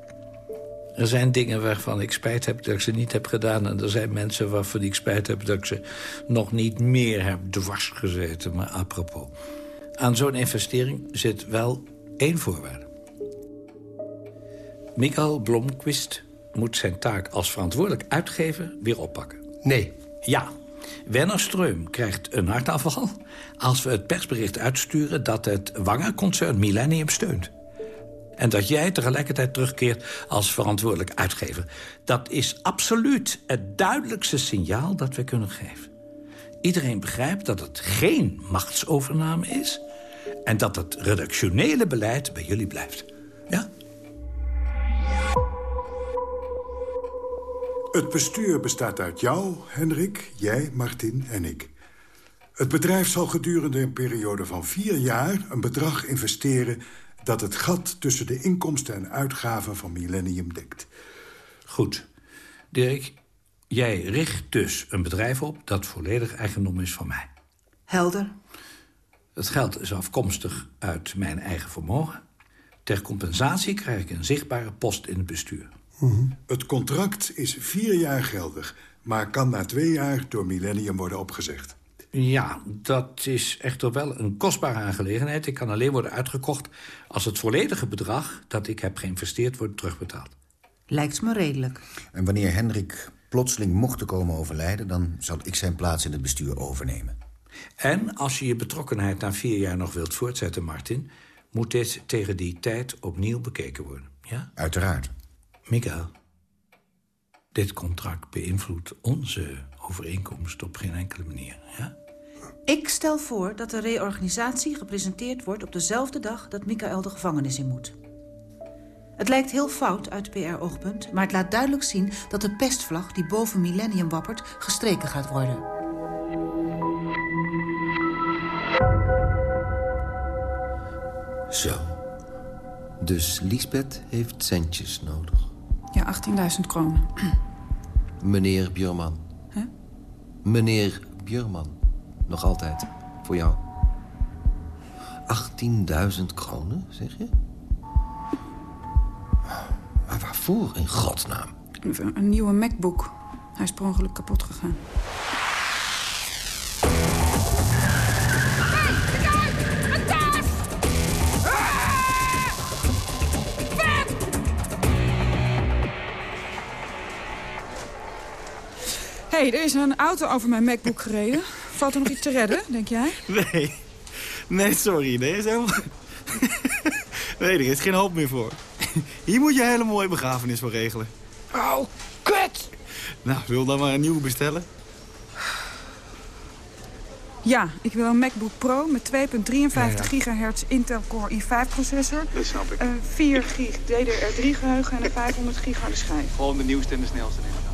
Er zijn dingen waarvan ik spijt heb dat ik ze niet heb gedaan... en er zijn mensen waarvan ik spijt heb dat ik ze nog niet meer heb dwars gezeten. Maar apropos, aan zo'n investering zit wel één voorwaarde. Michael Blomquist moet zijn taak als verantwoordelijk uitgever weer oppakken. Nee. Ja. Wennerström krijgt een hartaanval als we het persbericht uitsturen... dat het Wanger-concern Millennium steunt. En dat jij tegelijkertijd terugkeert als verantwoordelijk uitgever. Dat is absoluut het duidelijkste signaal dat we kunnen geven. Iedereen begrijpt dat het geen machtsovername is... en dat het redactionele beleid bij jullie blijft. Ja? Het bestuur bestaat uit jou, Hendrik, jij, Martin en ik. Het bedrijf zal gedurende een periode van vier jaar... een bedrag investeren dat het gat tussen de inkomsten en uitgaven van Millennium dekt. Goed. Dirk, jij richt dus een bedrijf op dat volledig eigendom is van mij. Helder. Het geld is afkomstig uit mijn eigen vermogen. Ter compensatie krijg ik een zichtbare post in het bestuur. Het contract is vier jaar geldig... maar kan na twee jaar door Millennium worden opgezegd. Ja, dat is echter wel een kostbare aangelegenheid. Ik kan alleen worden uitgekocht als het volledige bedrag... dat ik heb geïnvesteerd wordt terugbetaald. Lijkt me redelijk. En wanneer Hendrik plotseling mocht te komen overlijden... dan zal ik zijn plaats in het bestuur overnemen. En als je je betrokkenheid na vier jaar nog wilt voortzetten, Martin... moet dit tegen die tijd opnieuw bekeken worden, ja? Uiteraard. Miguel, dit contract beïnvloedt onze overeenkomst op geen enkele manier, ja? Ik stel voor dat de reorganisatie gepresenteerd wordt... op dezelfde dag dat Michael de gevangenis in moet. Het lijkt heel fout uit PR-oogpunt... maar het laat duidelijk zien dat de pestvlag die boven Millennium wappert... gestreken gaat worden. Zo. Dus Liesbeth heeft centjes nodig. Ja, 18.000 kronen. Meneer Björman. Hè? Meneer Björman. Nog altijd. Voor jou. 18.000 kronen, zeg je? Maar waarvoor in godsnaam? Een, een nieuwe MacBook. Hij is per ongeluk kapot gegaan. Hey, er is een auto over mijn MacBook gereden. Valt er nog iets te redden, denk jij? Nee. Nee, sorry. Nee, is helemaal... nee, er is geen hoop meer voor. Hier moet je een hele mooie begrafenis voor regelen. Oh, kut! Nou, wil dan maar een nieuwe bestellen? Ja, ik wil een MacBook Pro met 2.53 Ja, ja. gigahertz Intel Core i5-processor. Dat snap ik. 4 gig DDR3-geheugen en een 500 gig harde schijf. Gewoon de nieuwste en de snelste nemen.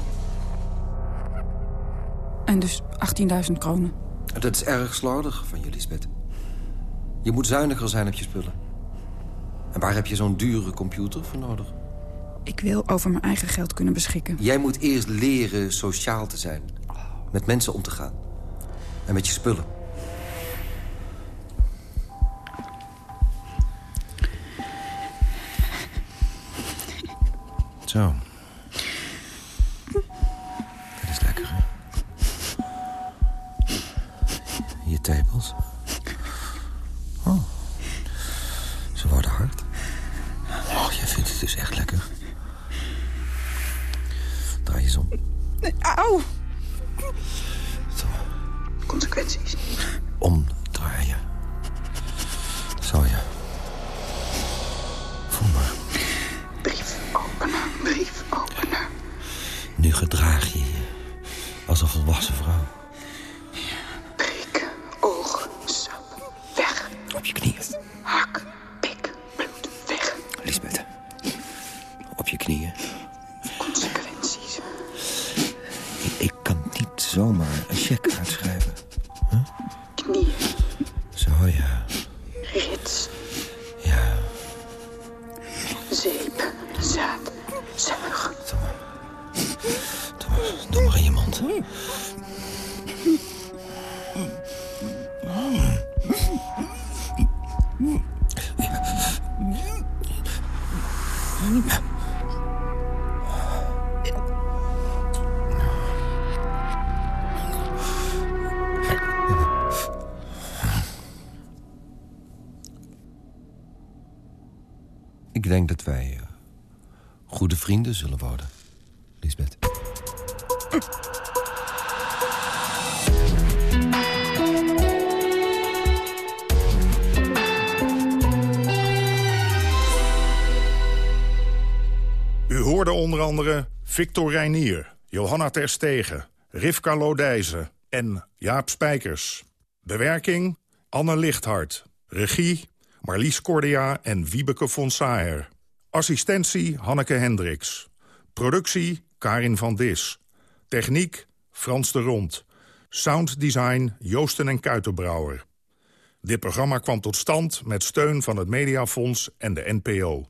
En dus 18.000 kronen. Dat is erg slordig van je, Lisbeth. Je moet zuiniger zijn op je spullen. En waar heb je zo'n dure computer voor nodig? Ik wil over mijn eigen geld kunnen beschikken. Jij moet eerst leren sociaal te zijn. Met mensen om te gaan. En met je spullen. Zo. Je tepels. Oh. Ze worden hard. Oh, jij vindt het dus echt lekker. Draai je eens om. Nee, auw! Zo. Consequenties. Omdraaien. Zo, ja. Voel maar. Brief openen, brief openen. Nu gedraag je je als een volwassen vrouw. Zullen worden, Lisbeth. U hoorde onder andere Victor Reinier, Johanna Terstegen, Rivka Lodijzen en Jaap Spijkers. Bewerking Anne Lichthart. Regie Marlies Cordia en Wiebeke von Saer. Assistentie Hanneke Hendricks. Productie Karin van Dis. Techniek, Frans de Rond. Sounddesign, Joosten en Kuitenbrouwer. Dit programma kwam tot stand met steun van het Mediafonds en de NPO.